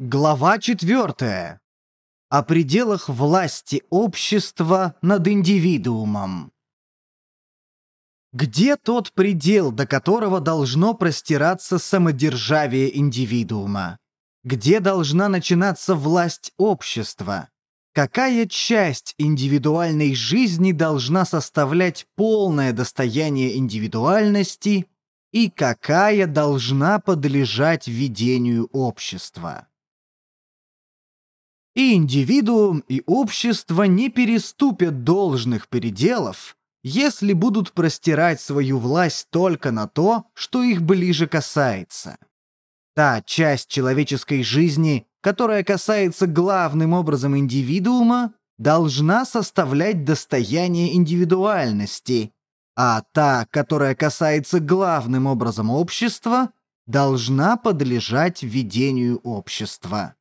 Глава 4. О пределах власти общества над индивидуумом. Где тот предел, до которого должно простираться самодержавие индивидуума? Где должна начинаться власть общества? Какая часть индивидуальной жизни должна составлять полное достояние индивидуальности и какая должна подлежать ведению общества? И индивидуум, и общество не переступят должных пределов, если будут простирать свою власть только на то, что их ближе касается. Та часть человеческой жизни, которая касается главным образом индивидуума, должна составлять достояние индивидуальности, а та, которая касается главным образом общества, должна подлежать ведению общества.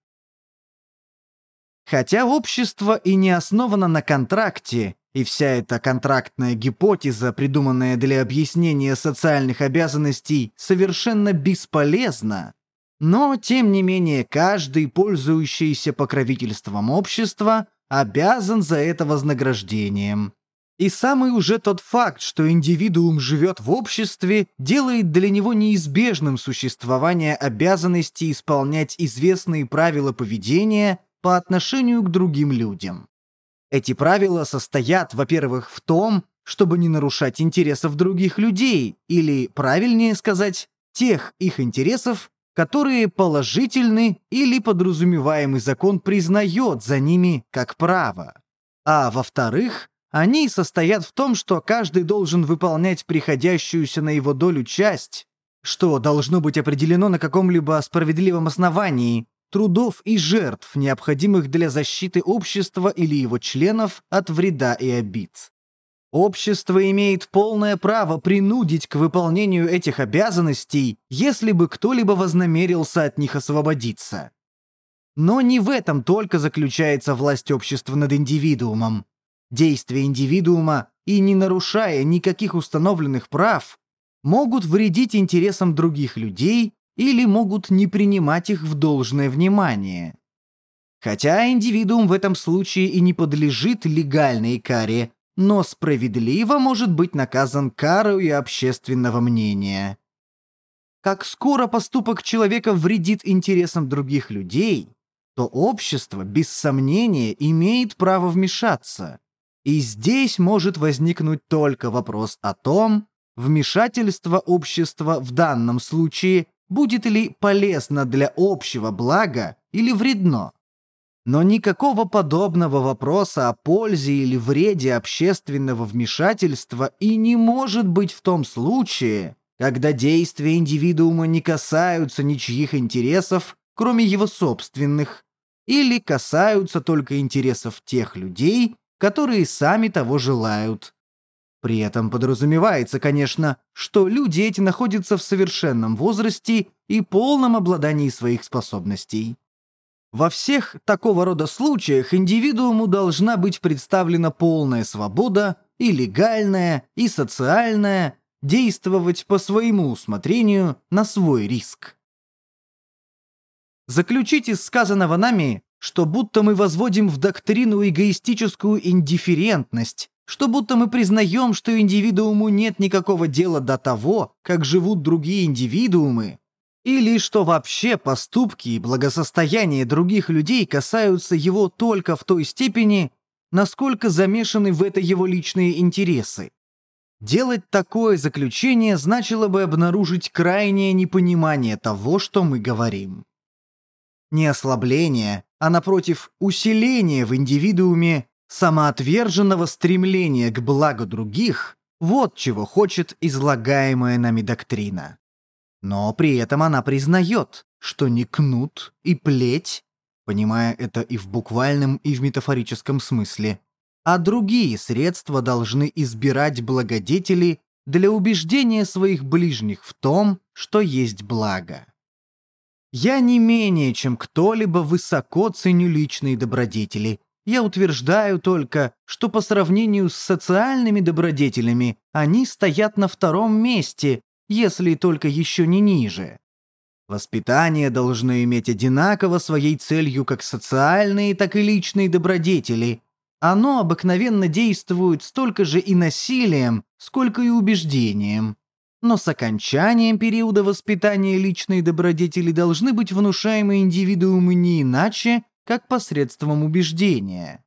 Хотя общество и не основано на контракте, и вся эта контрактная гипотеза, придуманная для объяснения социальных обязанностей, совершенно бесполезна, но, тем не менее, каждый, пользующийся покровительством общества, обязан за это вознаграждением. И самый уже тот факт, что индивидуум живет в обществе, делает для него неизбежным существование обязанности исполнять известные правила поведения по отношению к другим людям. Эти правила состоят, во-первых, в том, чтобы не нарушать интересов других людей, или, правильнее сказать, тех их интересов, которые положительны или подразумеваемый закон признает за ними как право. А во-вторых, они состоят в том, что каждый должен выполнять приходящуюся на его долю часть, что должно быть определено на каком-либо справедливом основании, трудов и жертв, необходимых для защиты общества или его членов от вреда и обид. Общество имеет полное право принудить к выполнению этих обязанностей, если бы кто-либо вознамерился от них освободиться. Но не в этом только заключается власть общества над индивидуумом. Действия индивидуума, и не нарушая никаких установленных прав, могут вредить интересам других людей или могут не принимать их в должное внимание. Хотя индивидуум в этом случае и не подлежит легальной каре, но справедливо может быть наказан карою общественного мнения. Как скоро поступок человека вредит интересам других людей, то общество, без сомнения, имеет право вмешаться. И здесь может возникнуть только вопрос о том, вмешательство общества в данном случае будет ли полезно для общего блага или вредно. Но никакого подобного вопроса о пользе или вреде общественного вмешательства и не может быть в том случае, когда действия индивидуума не касаются ничьих интересов, кроме его собственных, или касаются только интересов тех людей, которые сами того желают. При этом подразумевается, конечно, что люди эти находятся в совершенном возрасте и полном обладании своих способностей. Во всех такого рода случаях индивидууму должна быть представлена полная свобода и легальная, и социальная, действовать по своему усмотрению на свой риск. Заключить из сказанного нами, что будто мы возводим в доктрину эгоистическую индифферентность, что будто мы признаем, что индивидууму нет никакого дела до того, как живут другие индивидуумы, или что вообще поступки и благосостояние других людей касаются его только в той степени, насколько замешаны в это его личные интересы. Делать такое заключение значило бы обнаружить крайнее непонимание того, что мы говорим. Не ослабление, а напротив усиление в индивидууме самоотверженного стремления к благу других – вот чего хочет излагаемая нами доктрина. Но при этом она признает, что не кнут и плеть, понимая это и в буквальном, и в метафорическом смысле, а другие средства должны избирать благодетели для убеждения своих ближних в том, что есть благо. Я не менее, чем кто-либо высоко ценю личные добродетели. Я утверждаю только, что по сравнению с социальными добродетелями они стоят на втором месте если только еще не ниже. Воспитание должно иметь одинаково своей целью как социальные, так и личные добродетели. Оно обыкновенно действует столько же и насилием, сколько и убеждением. Но с окончанием периода воспитания личные добродетели должны быть внушаемы индивидуумы не иначе, как посредством убеждения.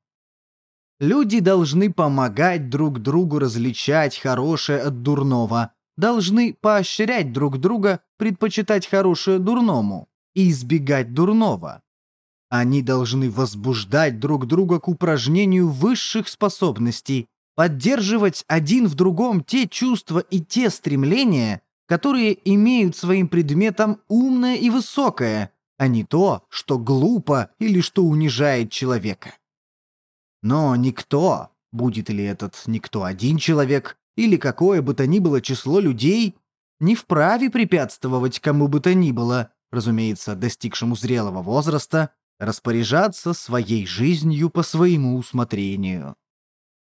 Люди должны помогать друг другу различать хорошее от дурного, должны поощрять друг друга предпочитать хорошее дурному и избегать дурного. Они должны возбуждать друг друга к упражнению высших способностей, поддерживать один в другом те чувства и те стремления, которые имеют своим предметом умное и высокое, а не то, что глупо или что унижает человека. Но никто, будет ли этот никто один человек, или какое бы то ни было число людей, не вправе препятствовать кому бы то ни было, разумеется, достигшему зрелого возраста, распоряжаться своей жизнью по своему усмотрению.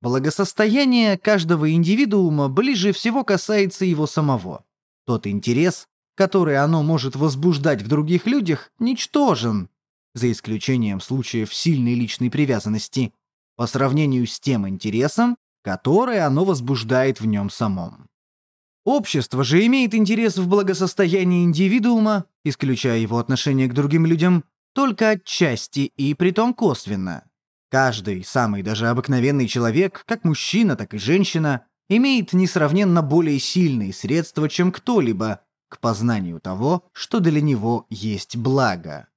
Благосостояние каждого индивидуума ближе всего касается его самого. Тот интерес, который оно может возбуждать в других людях, ничтожен, за исключением случаев сильной личной привязанности, по сравнению с тем интересом, который оно возбуждает в нем самом. Общество же имеет интерес в благосостоянии индивидуума, исключая его отношение к другим людям, только отчасти и притом косвенно. Каждый, самый даже обыкновенный человек, как мужчина, так и женщина, имеет несравненно более сильные средства, чем кто-либо, к познанию того, что для него есть благо.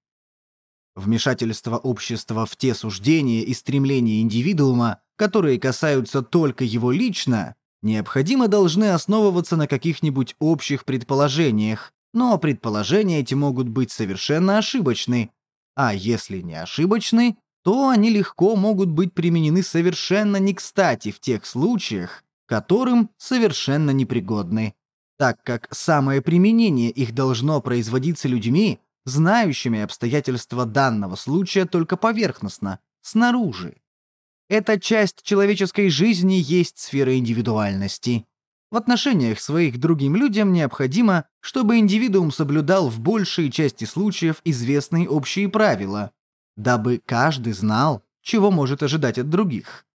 Вмешательство общества в те суждения и стремления индивидуума, которые касаются только его лично, необходимо должны основываться на каких-нибудь общих предположениях, но предположения эти могут быть совершенно ошибочны, а если не ошибочны, то они легко могут быть применены совершенно не кстати в тех случаях, которым совершенно непригодны, так как самое применение их должно производиться людьми, знающими обстоятельства данного случая только поверхностно, снаружи. Эта часть человеческой жизни есть сфера индивидуальности. В отношениях своих к другим людям необходимо, чтобы индивидуум соблюдал в большей части случаев известные общие правила, дабы каждый знал, чего может ожидать от других.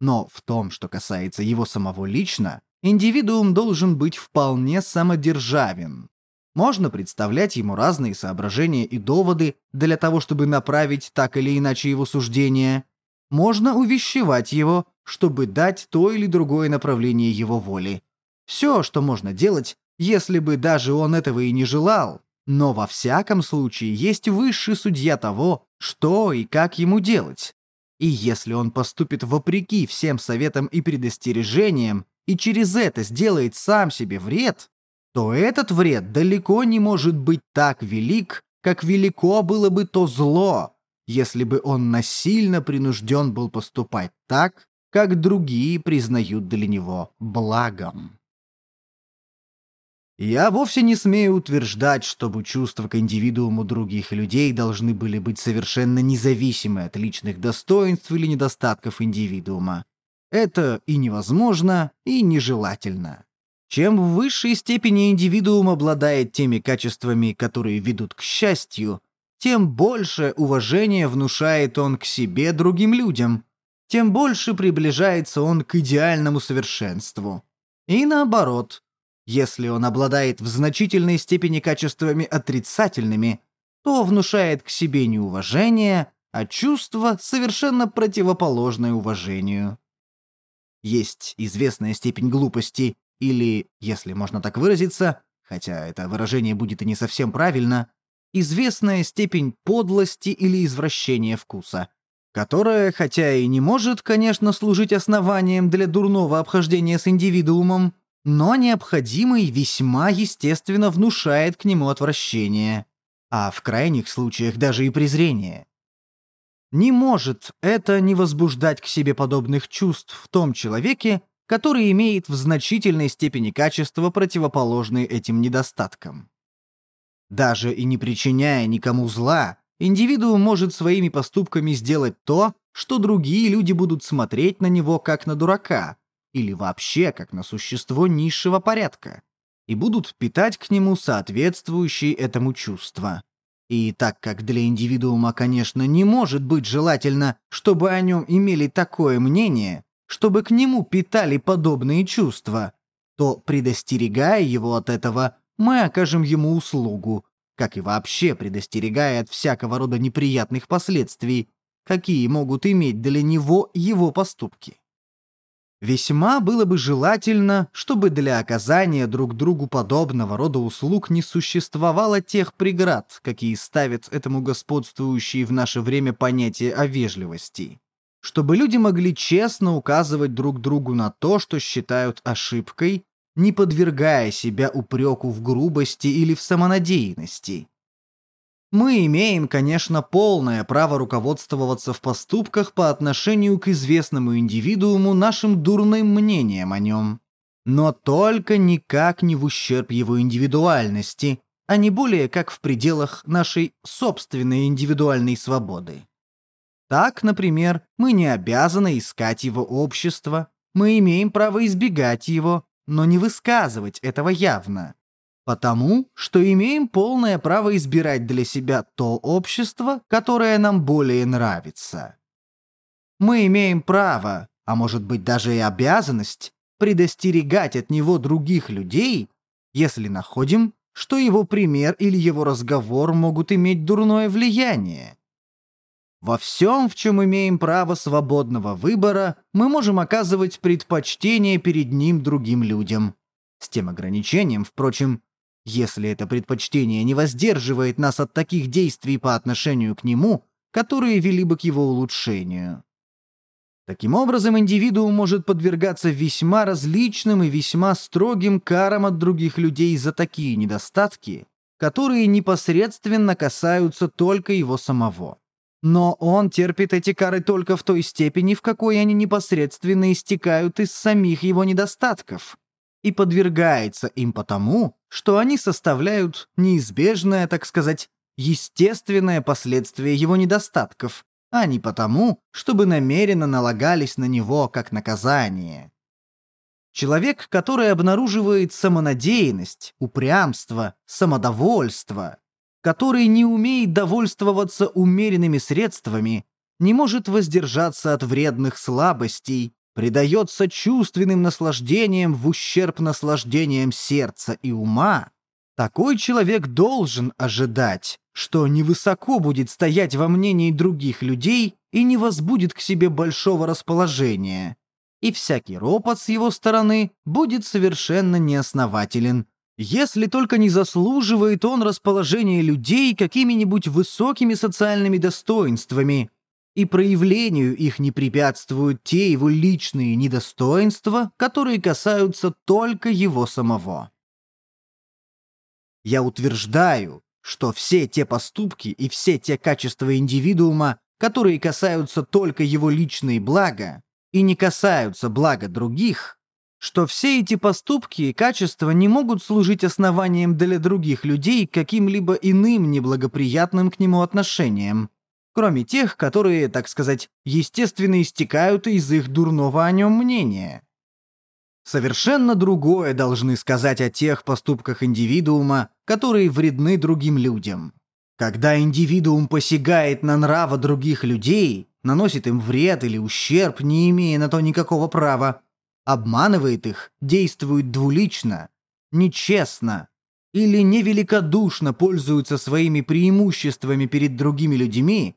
Но в том, что касается его самого лично, индивидуум должен быть вполне самодержавен. Можно представлять ему разные соображения и доводы для того, чтобы направить так или иначе его суждение. Можно увещевать его, чтобы дать то или другое направление его воли. Все, что можно делать, если бы даже он этого и не желал, но во всяком случае есть высший судья того, что и как ему делать. И если он поступит вопреки всем советам и предостережениям, и через это сделает сам себе вред, то этот вред далеко не может быть так велик, как велико было бы то зло, если бы он насильно принужден был поступать так, как другие признают для него благом. Я вовсе не смею утверждать, чтобы чувства к индивидууму других людей должны были быть совершенно независимы от личных достоинств или недостатков индивидуума. Это и невозможно, и нежелательно. Чем в высшей степени индивидуум обладает теми качествами, которые ведут к счастью, тем больше уважения внушает он к себе другим людям, тем больше приближается он к идеальному совершенству. И наоборот, если он обладает в значительной степени качествами отрицательными, то внушает к себе неуважение, а чувство совершенно противоположное уважению. Есть известная степень глупости, или, если можно так выразиться, хотя это выражение будет и не совсем правильно, известная степень подлости или извращения вкуса, которая, хотя и не может, конечно, служить основанием для дурного обхождения с индивидуумом, но необходимый весьма естественно внушает к нему отвращение, а в крайних случаях даже и презрение. Не может это не возбуждать к себе подобных чувств в том человеке, который имеет в значительной степени качества, противоположные этим недостаткам. Даже и не причиняя никому зла, индивидуум может своими поступками сделать то, что другие люди будут смотреть на него как на дурака, или вообще как на существо низшего порядка. и будут питать к нему соответствующие этому чувства. И так как для индивидуума, конечно, не может быть желательно, чтобы о нем имели такое мнение, чтобы к нему питали подобные чувства, то, предостерегая его от этого, мы окажем ему услугу, как и вообще предостерегая от всякого рода неприятных последствий, какие могут иметь для него его поступки. Весьма было бы желательно, чтобы для оказания друг другу подобного рода услуг не существовало тех преград, какие ставят этому господствующие в наше время понятие о вежливости. Чтобы люди могли честно указывать друг другу на то, что считают ошибкой, не подвергая себя упреку в грубости или в самонадеянности. Мы имеем, конечно, полное право руководствоваться в поступках по отношению к известному индивидууму нашим дурным мнением о нем. Но только никак не в ущерб его индивидуальности, а не более как в пределах нашей собственной индивидуальной свободы. Так, например, мы не обязаны искать его общество, мы имеем право избегать его, но не высказывать этого явно. Потому что имеем полное право избирать для себя то общество, которое нам более нравится. Мы имеем право, а может быть даже и обязанность, предостерегать от него других людей, если находим, что его пример или его разговор могут иметь дурное влияние. Во всем, в чем имеем право свободного выбора, мы можем оказывать предпочтение перед ним другим людям. С тем ограничением, впрочем, если это предпочтение не воздерживает нас от таких действий по отношению к нему, которые вели бы к его улучшению. Таким образом, индивидуум может подвергаться весьма различным и весьма строгим карам от других людей за такие недостатки, которые непосредственно касаются только его самого. Но он терпит эти кары только в той степени, в какой они непосредственно истекают из самих его недостатков, и подвергается им потому, что они составляют неизбежное, так сказать, естественное последствие его недостатков, а не потому, чтобы намеренно налагались на него как наказание. Человек, который обнаруживает самонадеянность, упрямство, самодовольство, который не умеет довольствоваться умеренными средствами, не может воздержаться от вредных слабостей, предается чувственным наслаждениям в ущерб наслаждениям сердца и ума, такой человек должен ожидать, что невысоко будет стоять во мнении других людей и не возбудит к себе большого расположения, и всякий ропот с его стороны будет совершенно неоснователен, если только не заслуживает он расположения людей какими-нибудь высокими социальными достоинствами, и проявлению их не препятствуют те его личные недостоинства, которые касаются только его самого. Я утверждаю, что все те поступки и все те качества индивидуума, которые касаются только его личные блага и не касаются блага других, что все эти поступки и качества не могут служить основанием для других людей каким-либо иным неблагоприятным к нему отношением, кроме тех, которые, так сказать, естественно истекают из их дурного о нем мнения. Совершенно другое должны сказать о тех поступках индивидуума, которые вредны другим людям. Когда индивидуум посягает на нравы других людей, наносит им вред или ущерб, не имея на то никакого права, обманывает их, действует двулично, нечестно или невеликодушно пользуется своими преимуществами перед другими людьми,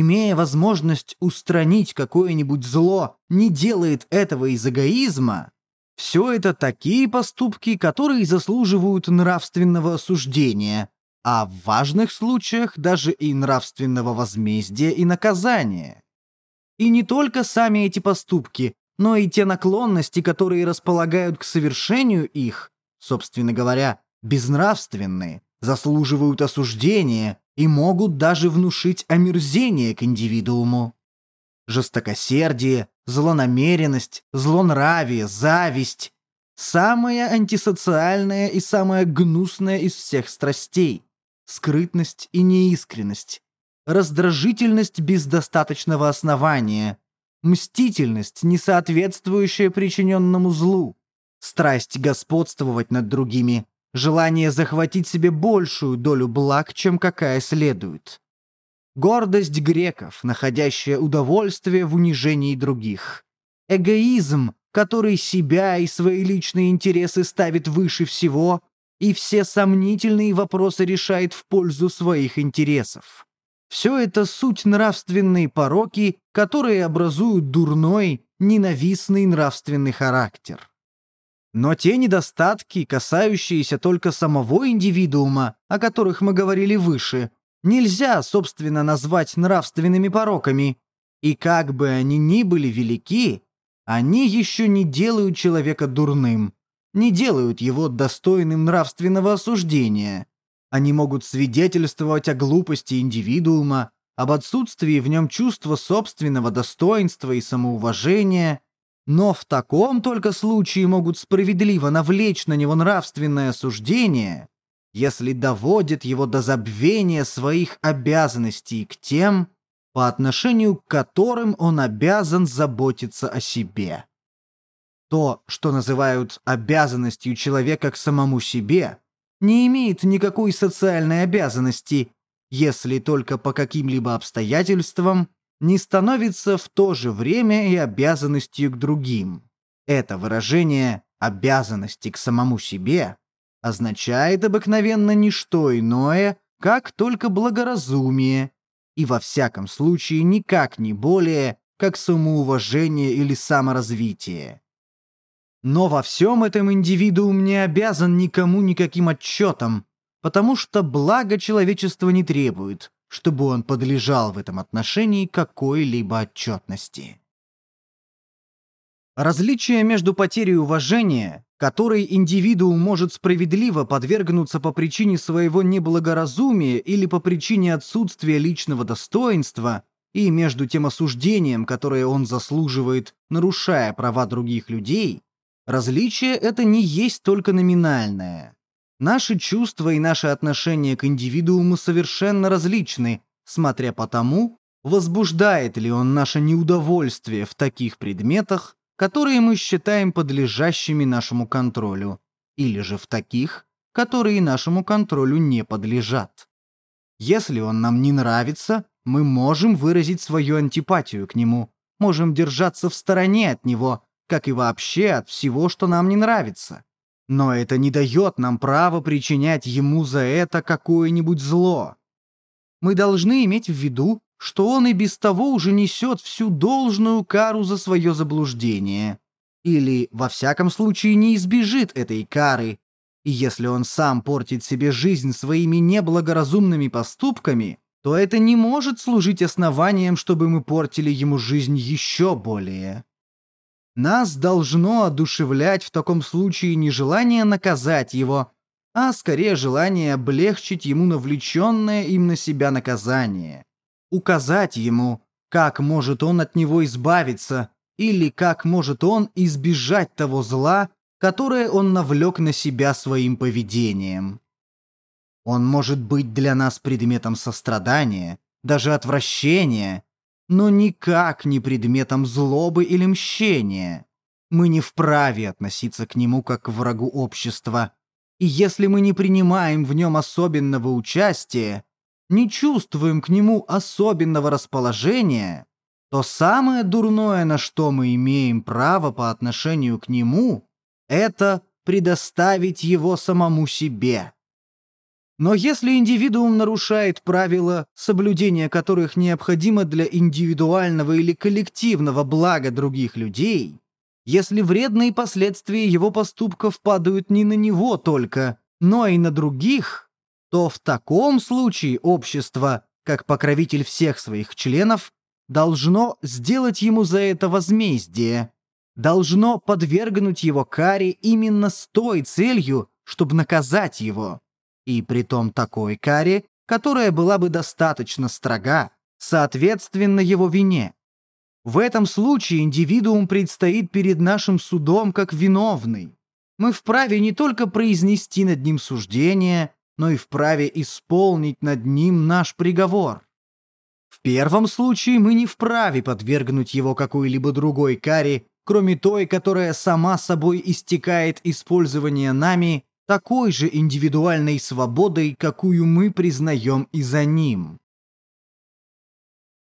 имея возможность устранить какое-нибудь зло, не делает этого из эгоизма, все это такие поступки, которые заслуживают нравственного осуждения, а в важных случаях даже и нравственного возмездия и наказания. И не только сами эти поступки, но и те наклонности, которые располагают к совершению их, собственно говоря, безнравственные, заслуживают осуждения и могут даже внушить омерзение к индивидууму. Жестокосердие, злонамеренность, злонравие, зависть – самая антисоциальная и самая гнусная из всех страстей. Скрытность и неискренность, раздражительность без достаточного основания, мстительность, не соответствующая причиненному злу, страсть господствовать над другими, желание захватить себе большую долю благ, чем какая следует. Гордость греков, находящая удовольствие в унижении других. Эгоизм, который себя и свои личные интересы ставит выше всего и все сомнительные вопросы решает в пользу своих интересов. Все это суть нравственные пороки, которые образуют дурной, ненавистный нравственный характер. Но те недостатки, касающиеся только самого индивидуума, о которых мы говорили выше, нельзя, собственно, назвать нравственными пороками, и как бы они ни были велики, они еще не делают человека дурным, не делают его достойным нравственного осуждения. Они могут свидетельствовать о глупости индивидуума, об отсутствии в нем чувства собственного достоинства и самоуважения, но в таком только случае могут справедливо навлечь на него нравственное осуждение, если доводят его до забвения своих обязанностей к тем, по отношению к которым он обязан заботиться о себе. То, что называют обязанностью человека к самому себе, не имеет никакой социальной обязанности, если только по каким-либо обстоятельствам не становится в то же время и обязанностью к другим. Это выражение «обязанности к самому себе» означает обыкновенно не что иное, как только благоразумие, и во всяком случае никак не более, как самоуважение или саморазвитие. Но во всем этом индивидуум не обязан никому никаким отчетом, потому что благо человечества не требует, чтобы он подлежал в этом отношении какой-либо отчетности. Различие между потерей уважения, которой индивидуум может справедливо подвергнуться по причине своего неблагоразумия или по причине отсутствия личного достоинства, и между тем осуждением, которое он заслуживает, нарушая права других людей, различие это не есть только номинальное. Наши чувства и наши отношения к индивидууму совершенно различны, смотря по тому, возбуждает ли он наше неудовольствие в таких предметах, которые мы считаем подлежащими нашему контролю, или же в таких, которые нашему контролю не подлежат. Если он нам не нравится, мы можем выразить свою антипатию к нему, можем держаться в стороне от него, как и вообще от всего, что нам не нравится. Но это не дает нам права причинять ему за это какое-нибудь зло. Мы должны иметь в виду, что он и без того уже несет всю должную кару за свое заблуждение. Или, во всяком случае, не избежит этой кары. И если он сам портит себе жизнь своими неблагоразумными поступками, то это не может служить основанием, чтобы мы портили ему жизнь еще более. Нас должно одушевлять в таком случае не желание наказать его, а скорее желание облегчить ему навлеченное им на себя наказание. Указать ему, как может он от него избавиться, или как может он избежать того зла, которое он навлек на себя своим поведением. Он может быть для нас предметом сострадания, даже отвращения, но никак не предметом злобы или мщения. Мы не вправе относиться к нему как к врагу общества. И если мы не принимаем в нем особенного участия, не чувствуем к нему особенного расположения, то самое дурное, на что мы имеем право по отношению к нему, это предоставить его самому себе. Но если индивидуум нарушает правила, соблюдение которых необходимо для индивидуального или коллективного блага других людей, если вредные последствия его поступков падают не на него только, но и на других, то в таком случае общество, как покровитель всех своих членов, должно сделать ему за это возмездие, должно подвергнуть его каре именно с той целью, чтобы наказать его и притом такой каре, которая была бы достаточно строга, соответственно его вине. В этом случае индивидуум предстоит перед нашим судом как виновный. Мы вправе не только произнести над ним суждение, но и вправе исполнить над ним наш приговор. В первом случае мы не вправе подвергнуть его какой-либо другой каре, кроме той, которая сама собой истекает использование нами такой же индивидуальной свободой, какую мы признаем и за ним.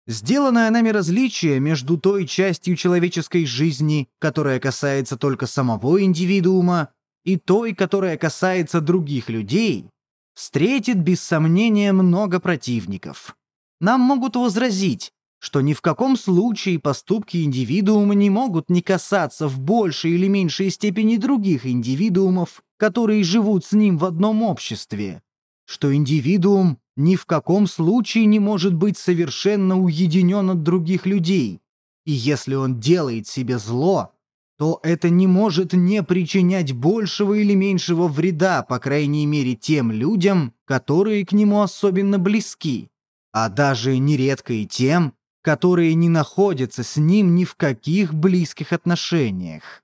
Сделанное нами различие между той частью человеческой жизни, которая касается только самого индивидуума, и той, которая касается других людей, встретит без сомнения много противников. Нам могут возразить, что ни в каком случае поступки индивидуума не могут не касаться в большей или меньшей степени других индивидуумов, которые живут с ним в одном обществе, что индивидуум ни в каком случае не может быть совершенно уединен от других людей, и если он делает себе зло, то это не может не причинять большего или меньшего вреда, по крайней мере, тем людям, которые к нему особенно близки, а даже нередко и тем, которые не находятся с ним ни в каких близких отношениях.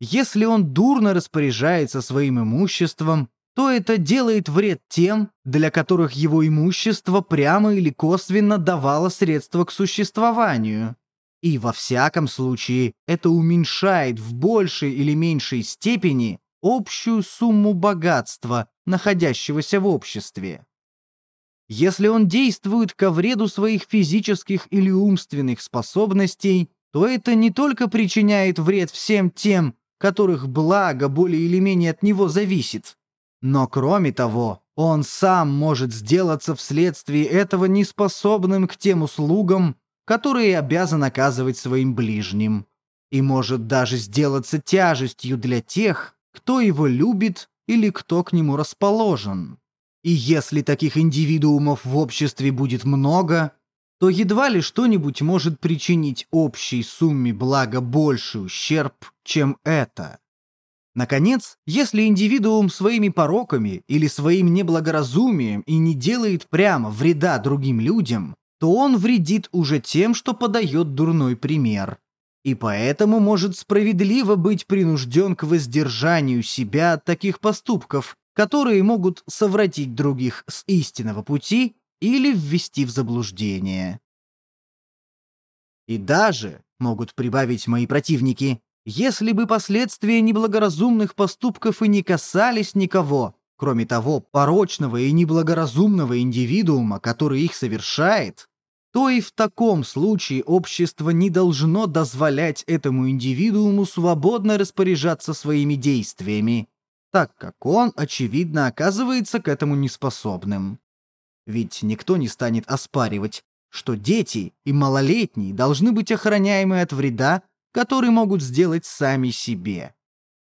Если он дурно распоряжается своим имуществом, то это делает вред тем, для которых его имущество прямо или косвенно давало средства к существованию. И во всяком случае это уменьшает в большей или меньшей степени общую сумму богатства, находящегося в обществе. Если он действует ко вреду своих физических или умственных способностей, то это не только причиняет вред всем тем, которых благо более или менее от него зависит, но кроме того, он сам может сделаться вследствие этого неспособным к тем услугам, которые обязан оказывать своим ближним, и может даже сделаться тяжестью для тех, кто его любит или кто к нему расположен. И если таких индивидуумов в обществе будет много, то едва ли что-нибудь может причинить общей сумме блага больший ущерб, чем это. Наконец, если индивидуум своими пороками или своим неблагоразумием и не делает прямо вреда другим людям, то он вредит уже тем, что подает дурной пример. И поэтому может справедливо быть принужден к воздержанию себя от таких поступков, которые могут совратить других с истинного пути или ввести в заблуждение. И даже, могут прибавить мои противники, если бы последствия неблагоразумных поступков и не касались никого, кроме того порочного и неблагоразумного индивидуума, который их совершает, то и в таком случае общество не должно дозволять этому индивидууму свободно распоряжаться своими действиями, так как он, очевидно, оказывается к этому неспособным. Ведь никто не станет оспаривать, что дети и малолетние должны быть охраняемы от вреда, который могут сделать сами себе.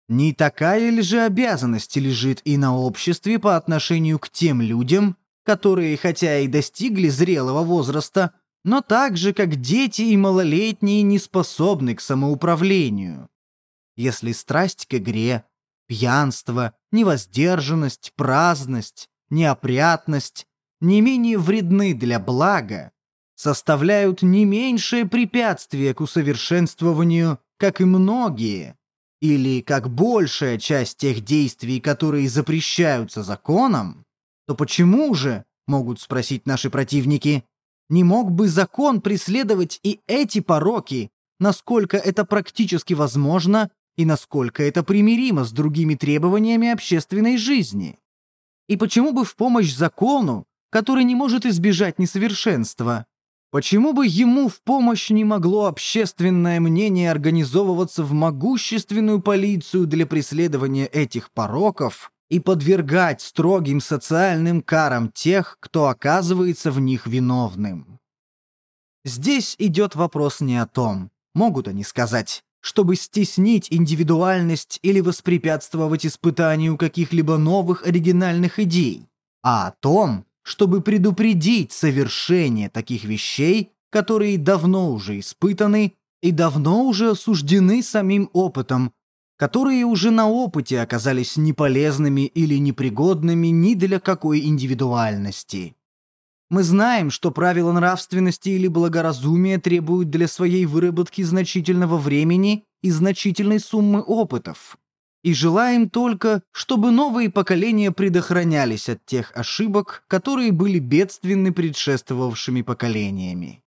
Не такая ли же обязанность лежит и на обществе по отношению к тем людям, которые хотя и достигли зрелого возраста, но так же, как дети и малолетние, не способны к самоуправлению. Если страсть к игре, пьянство, невоздержанность, праздность, неопрятность не менее вредны для блага, составляют не меньшее препятствие к усовершенствованию, как и многие, или как большая часть тех действий, которые запрещаются законом, то почему же, могут спросить наши противники, не мог бы закон преследовать и эти пороки, насколько это практически возможно и насколько это примиримо с другими требованиями общественной жизни? И почему бы в помощь закону, который не может избежать несовершенства, Почему бы ему в помощь не могло общественное мнение организовываться в могущественную полицию для преследования этих пороков и подвергать строгим социальным карам тех, кто оказывается в них виновным? Здесь идет вопрос не о том, могут они сказать, чтобы стеснить индивидуальность или воспрепятствовать испытанию каких-либо новых оригинальных идей, а о том, чтобы предупредить совершение таких вещей, которые давно уже испытаны и давно уже осуждены самим опытом, которые уже на опыте оказались неполезными или непригодными ни для какой индивидуальности. Мы знаем, что правила нравственности или благоразумия требуют для своей выработки значительного времени и значительной суммы опытов и желаем только, чтобы новые поколения предохранялись от тех ошибок, которые были бедственны предшествовавшими поколениями.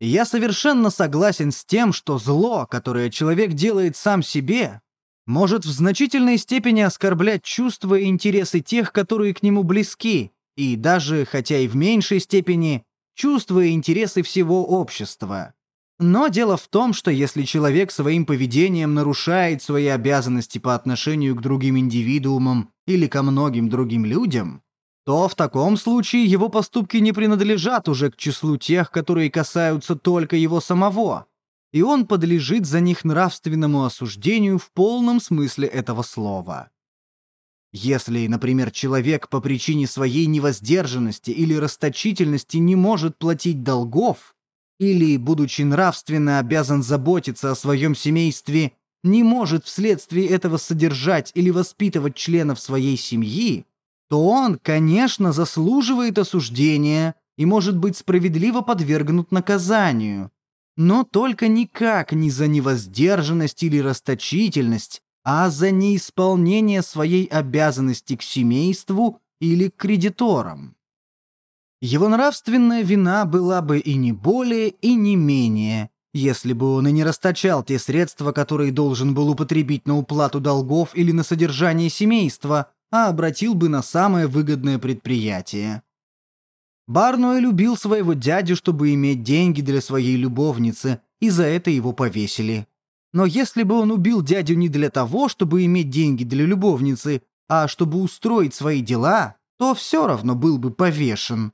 Я совершенно согласен с тем, что зло, которое человек делает сам себе, может в значительной степени оскорблять чувства и интересы тех, которые к нему близки, и даже, хотя и в меньшей степени, чувства и интересы всего общества. Но дело в том, что если человек своим поведением нарушает свои обязанности по отношению к другим индивидуумам или ко многим другим людям, то в таком случае его поступки не принадлежат уже к числу тех, которые касаются только его самого, и он подлежит за них нравственному осуждению в полном смысле этого слова. Если, например, человек по причине своей невоздержанности или расточительности не может платить долгов, или, будучи нравственно обязан заботиться о своем семействе, не может вследствие этого содержать или воспитывать членов своей семьи, то он, конечно, заслуживает осуждения и может быть справедливо подвергнут наказанию, но только никак не за невоздержанность или расточительность, а за неисполнение своей обязанности к семейству или к кредиторам. Его нравственная вина была бы и не более, и не менее, если бы он и не расточал те средства, которые должен был употребить на уплату долгов или на содержание семейства, а обратил бы на самое выгодное предприятие. Барнуэ любил своего дядю, чтобы иметь деньги для своей любовницы, и за это его повесили. Но если бы он убил дядю не для того, чтобы иметь деньги для любовницы, а чтобы устроить свои дела, то все равно был бы повешен.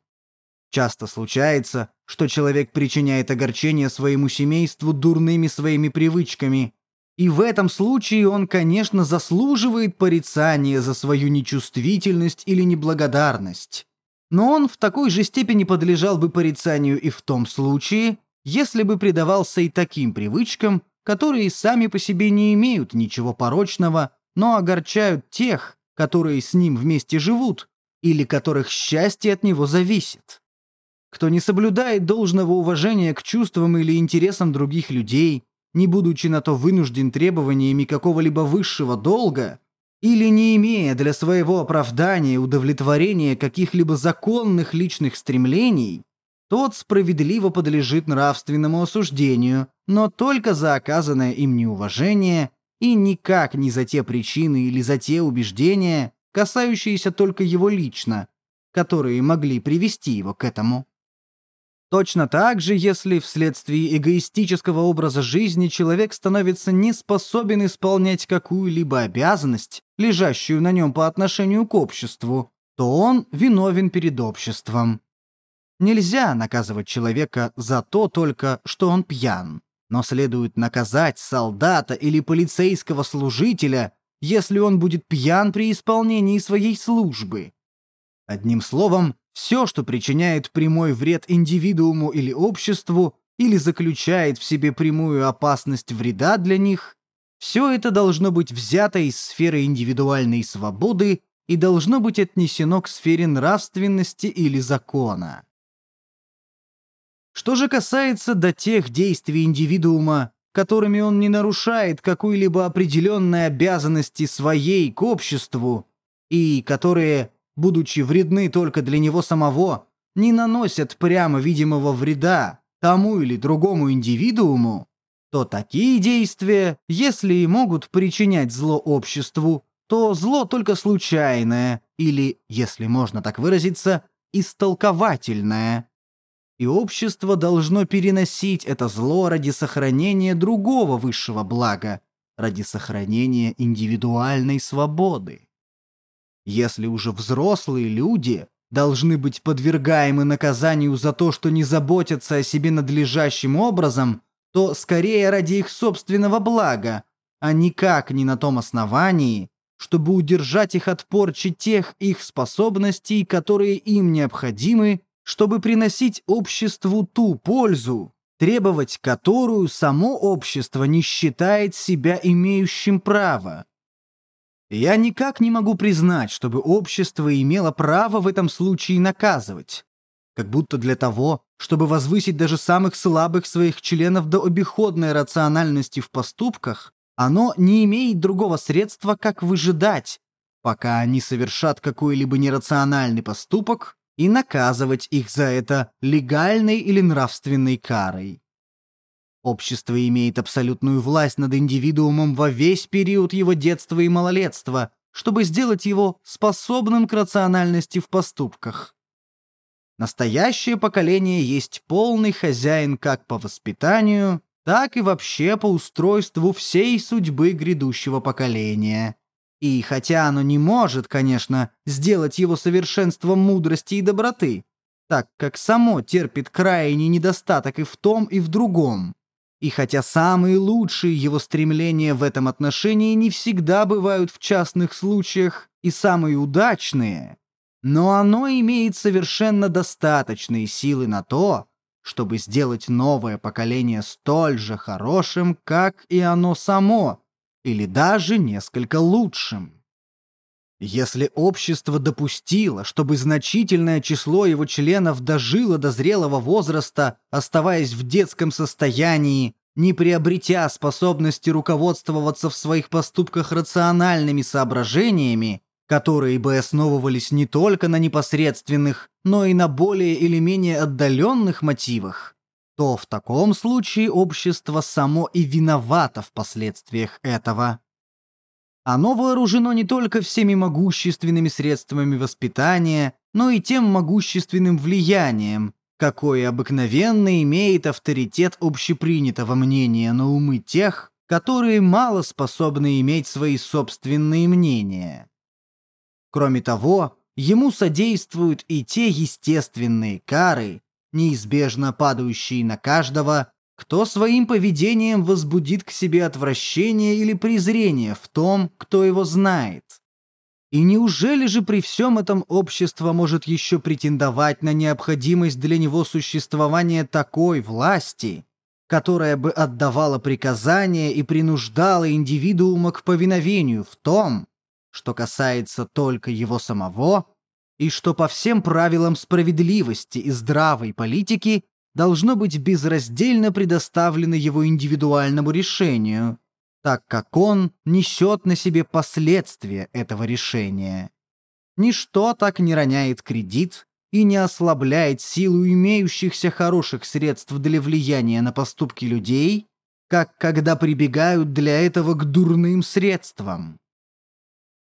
Часто случается, что человек причиняет огорчение своему семейству дурными своими привычками, и в этом случае он, конечно, заслуживает порицания за свою нечувствительность или неблагодарность. Но он в такой же степени подлежал бы порицанию и в том случае, если бы предавался и таким привычкам, которые сами по себе не имеют ничего порочного, но огорчают тех, которые с ним вместе живут, или которых счастье от него зависит. Кто не соблюдает должного уважения к чувствам или интересам других людей, не будучи на то вынужден требованиями какого-либо высшего долга, или не имея для своего оправдания удовлетворения каких-либо законных личных стремлений, тот справедливо подлежит нравственному осуждению, но только за оказанное им неуважение и никак не за те причины или за те убеждения, касающиеся только его лично, которые могли привести его к этому. Точно так же, если вследствие эгоистического образа жизни человек становится не способен исполнять какую-либо обязанность, лежащую на нем по отношению к обществу, то он виновен перед обществом. Нельзя наказывать человека за то только, что он пьян, но следует наказать солдата или полицейского служителя, если он будет пьян при исполнении своей службы. Одним словом, все, что причиняет прямой вред индивидууму или обществу, или заключает в себе прямую опасность вреда для них, все это должно быть взято из сферы индивидуальной свободы и должно быть отнесено к сфере нравственности или закона. Что же касается до тех действий индивидуума, которыми он не нарушает какой-либо определенной обязанности своей к обществу, и которые будучи вредны только для него самого, не наносят прямо видимого вреда тому или другому индивидууму, то такие действия, если и могут причинять зло обществу, то зло только случайное или, если можно так выразиться, истолковательное. И общество должно переносить это зло ради сохранения другого высшего блага, ради сохранения индивидуальной свободы. Если уже взрослые люди должны быть подвергаемы наказанию за то, что не заботятся о себе надлежащим образом, то скорее ради их собственного блага, а никак не на том основании, чтобы удержать их от порчи тех их способностей, которые им необходимы, чтобы приносить обществу ту пользу, требовать которую само общество не считает себя имеющим право. Я никак не могу признать, чтобы общество имело право в этом случае наказывать. Как будто для того, чтобы возвысить даже самых слабых своих членов до обиходной рациональности в поступках, оно не имеет другого средства, как выжидать, пока они совершат какой-либо нерациональный поступок, и наказывать их за это легальной или нравственной карой. Общество имеет абсолютную власть над индивидуумом во весь период его детства и малолетства, чтобы сделать его способным к рациональности в поступках. Настоящее поколение есть полный хозяин как по воспитанию, так и вообще по устройству всей судьбы грядущего поколения. И хотя оно не может, конечно, сделать его совершенством мудрости и доброты, так как само терпит крайний недостаток и в том, и в другом. И хотя самые лучшие его стремления в этом отношении не всегда бывают в частных случаях и самые удачные, но оно имеет совершенно достаточные силы на то, чтобы сделать новое поколение столь же хорошим, как и оно само, или даже несколько лучшим. Если общество допустило, чтобы значительное число его членов дожило до зрелого возраста, оставаясь в детском состоянии, не приобретя способности руководствоваться в своих поступках рациональными соображениями, которые бы основывались не только на непосредственных, но и на более или менее отдаленных мотивах, то в таком случае общество само и виновато в последствиях этого. Оно вооружено не только всеми могущественными средствами воспитания, но и тем могущественным влиянием, какое обыкновенно имеет авторитет общепринятого мнения на умы тех, которые мало способны иметь свои собственные мнения. Кроме того, ему содействуют и те естественные кары, неизбежно падающие на каждого, кто своим поведением возбудит к себе отвращение или презрение в том, кто его знает. И неужели же при всем этом общество может еще претендовать на необходимость для него существования такой власти, которая бы отдавала приказания и принуждала индивидуума к повиновению в том, что касается только его самого, и что по всем правилам справедливости и здравой политики должно быть безраздельно предоставлено его индивидуальному решению, так как он несет на себе последствия этого решения. Ничто так не роняет кредит и не ослабляет силу имеющихся хороших средств для влияния на поступки людей, как когда прибегают для этого к дурным средствам.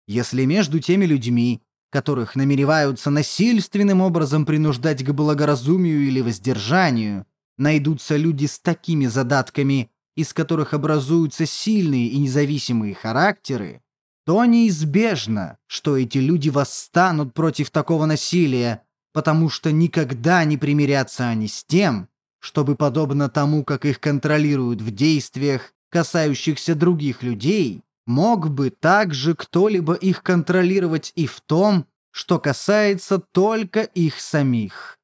Если между теми людьми, которых намереваются насильственным образом принуждать к благоразумию или воздержанию, найдутся люди с такими задатками, из которых образуются сильные и независимые характеры, то неизбежно, что эти люди восстанут против такого насилия, потому что никогда не примирятся они с тем, чтобы, подобно тому, как их контролируют в действиях, касающихся других людей, мог бы также кто-либо их контролировать и в том, что касается только их самих.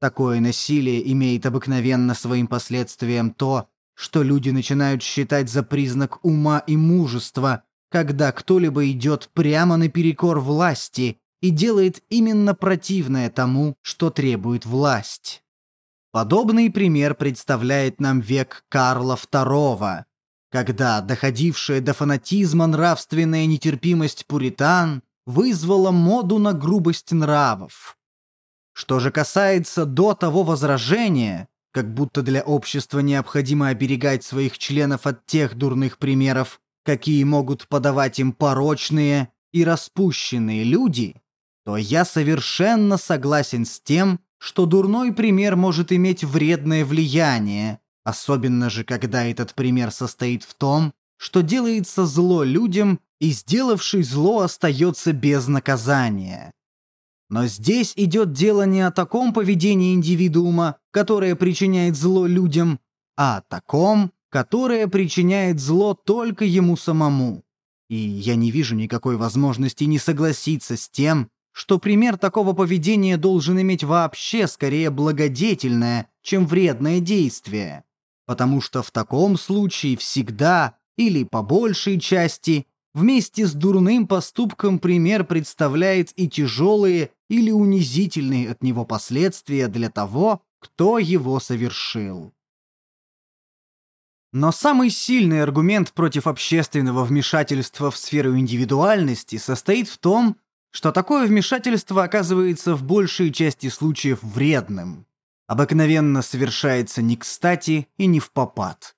Такое насилие имеет обыкновенно своим последствием то, что люди начинают считать за признак ума и мужества, когда кто-либо идет прямо наперекор власти и делает именно противное тому, что требует власть. Подобный пример представляет нам век Карла II, когда доходившая до фанатизма нравственная нетерпимость пуритан вызвала моду на грубость нравов. Что же касается до того возражения, как будто для общества необходимо оберегать своих членов от тех дурных примеров, какие могут подавать им порочные и распущенные люди, то я совершенно согласен с тем, что дурной пример может иметь вредное влияние, Особенно же, когда этот пример состоит в том, что делается зло людям, и сделавший зло остается без наказания. Но здесь идет дело не о таком поведении индивидуума, которое причиняет зло людям, а о таком, которое причиняет зло только ему самому. И я не вижу никакой возможности не согласиться с тем, что пример такого поведения должен иметь вообще скорее благодетельное, чем вредное действие потому что в таком случае всегда, или по большей части, вместе с дурным поступком пример представляет и тяжелые или унизительные от него последствия для того, кто его совершил. Но самый сильный аргумент против общественного вмешательства в сферу индивидуальности состоит в том, что такое вмешательство оказывается в большей части случаев вредным. Обыкновенно совершается не кстати и не в попад.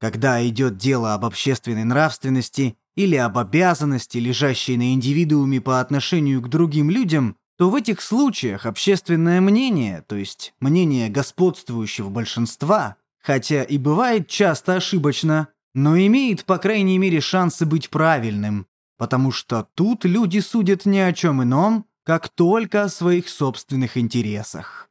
Когда идет дело об общественной нравственности или об обязанности, лежащей на индивидууме по отношению к другим людям, то в этих случаях общественное мнение, то есть мнение господствующего большинства, хотя и бывает часто ошибочно, но имеет, по крайней мере, шансы быть правильным, потому что тут люди судят ни о чем ином, как только о своих собственных интересах.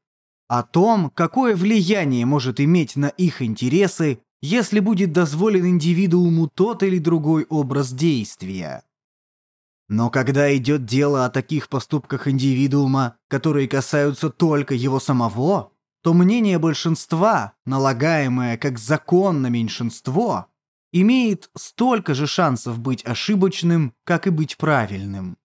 О том, какое влияние может иметь на их интересы, если будет дозволен индивидууму тот или другой образ действия. Но когда идет дело о таких поступках индивидуума, которые касаются только его самого, то мнение большинства, налагаемое как закон на меньшинство, имеет столько же шансов быть ошибочным, как и быть правильным.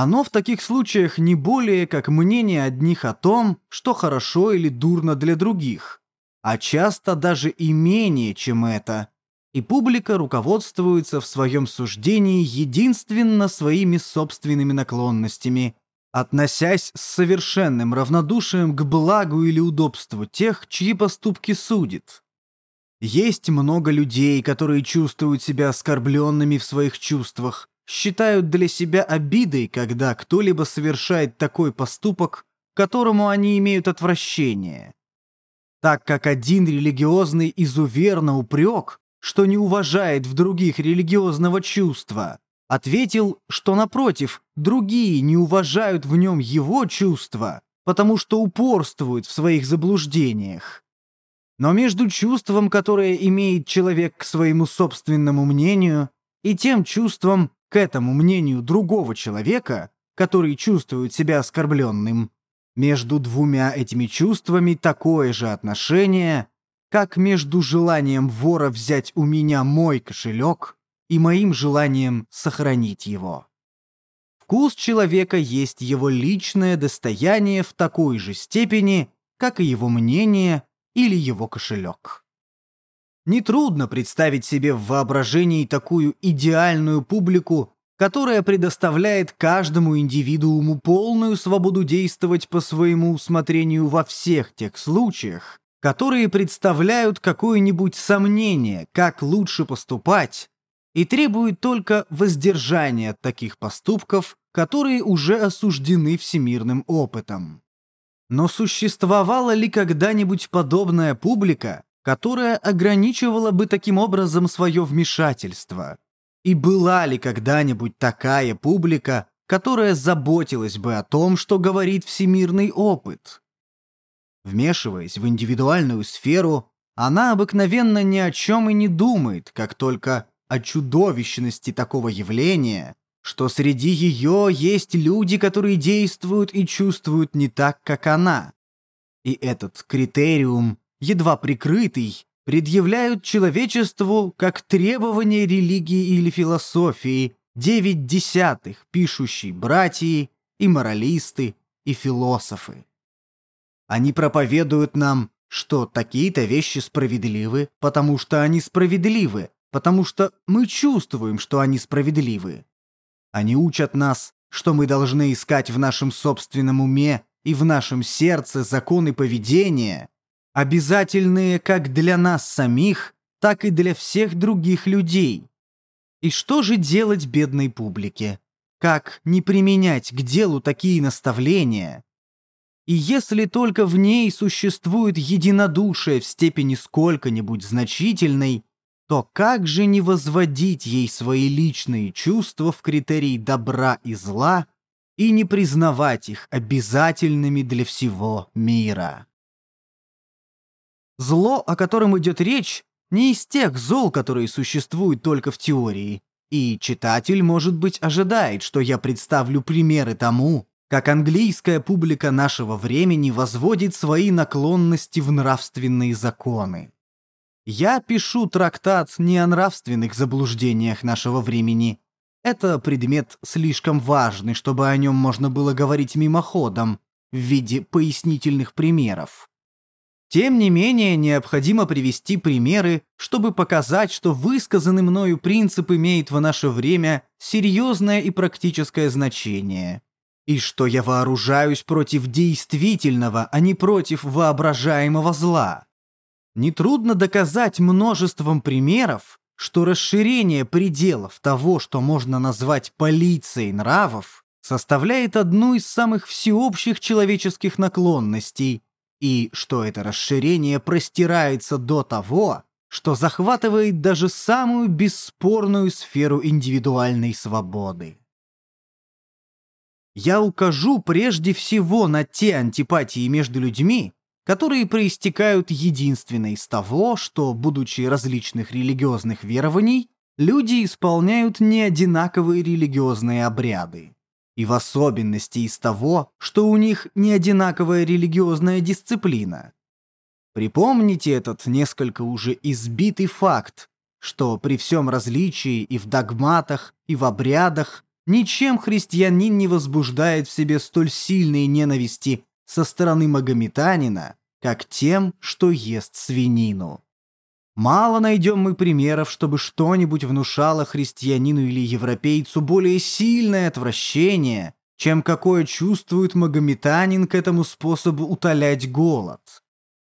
Оно в таких случаях не более как мнение одних о том, что хорошо или дурно для других, а часто даже и менее, чем это. И публика руководствуется в своем суждении единственно своими собственными наклонностями, относясь с совершенным равнодушием к благу или удобству тех, чьи поступки судит. Есть много людей, которые чувствуют себя оскорбленными в своих чувствах, считают для себя обидой, когда кто-либо совершает такой поступок, которому они имеют отвращение. Так как один религиозный изувер на упрек, что не уважает в других религиозного чувства, ответил, что, напротив, другие не уважают в нем его чувства, потому что упорствуют в своих заблуждениях. Но между чувством, которое имеет человек к своему собственному мнению, и тем чувством к этому мнению другого человека, который чувствует себя оскорбленным, между двумя этими чувствами такое же отношение, как между желанием вора взять у меня мой кошелек и моим желанием сохранить его. Вкус человека есть его личное достояние в такой же степени, как и его мнение или его кошелек. Нетрудно представить себе в воображении такую идеальную публику, которая предоставляет каждому индивидууму полную свободу действовать по своему усмотрению во всех тех случаях, которые представляют какое-нибудь сомнение, как лучше поступать, и требует только воздержания от таких поступков, которые уже осуждены всемирным опытом. Но существовала ли когда-нибудь подобная публика, которая ограничивала бы таким образом свое вмешательство? И была ли когда-нибудь такая публика, которая заботилась бы о том, что говорит всемирный опыт? Вмешиваясь в индивидуальную сферу, она обыкновенно ни о чем и не думает, как только о чудовищности такого явления, что среди ее есть люди, которые действуют и чувствуют не так, как она. И этот критериум, едва прикрытый, предъявляют человечеству как требование религии или философии девять десятых пишущие братья и моралисты и философы. Они проповедуют нам, что такие-то вещи справедливы, потому что они справедливы, потому что мы чувствуем, что они справедливы. Они учат нас, что мы должны искать в нашем собственном уме и в нашем сердце законы поведения, обязательные как для нас самих, так и для всех других людей. И что же делать бедной публике? Как не применять к делу такие наставления? И если только в ней существует единодушие в степени сколько-нибудь значительной, то как же не возводить ей свои личные чувства в критерий добра и зла и не признавать их обязательными для всего мира? Зло, о котором идет речь, не из тех зол, которые существуют только в теории, и читатель, может быть, ожидает, что я представлю примеры тому, как английская публика нашего времени возводит свои наклонности в нравственные законы. Я пишу трактат не о нравственных заблуждениях нашего времени. Это предмет слишком важный, чтобы о нем можно было говорить мимоходом, в виде пояснительных примеров. Тем не менее, необходимо привести примеры, чтобы показать, что высказанный мною принцип имеет в наше время серьезное и практическое значение, и что я вооружаюсь против действительного, а не против воображаемого зла. Нетрудно доказать множеством примеров, что расширение пределов того, что можно назвать полицией нравов, составляет одну из самых всеобщих человеческих наклонностей, и что это расширение простирается до того, что захватывает даже самую бесспорную сферу индивидуальной свободы. Я укажу прежде всего на те антипатии между людьми, которые проистекают единственно из того, что, будучи различных религиозных верований, люди исполняют неодинаковые религиозные обряды. И в особенности из того, что у них неодинаковая религиозная дисциплина. Припомните этот несколько уже избитый факт, что при всем различии и в догматах, и в обрядах ничем христианин не возбуждает в себе столь сильной ненависти со стороны магометанина, как тем, что ест свинину. Мало найдем мы примеров, чтобы что-нибудь внушало христианину или европейцу более сильное отвращение, чем какое чувствует магометанин к этому способу утолять голод.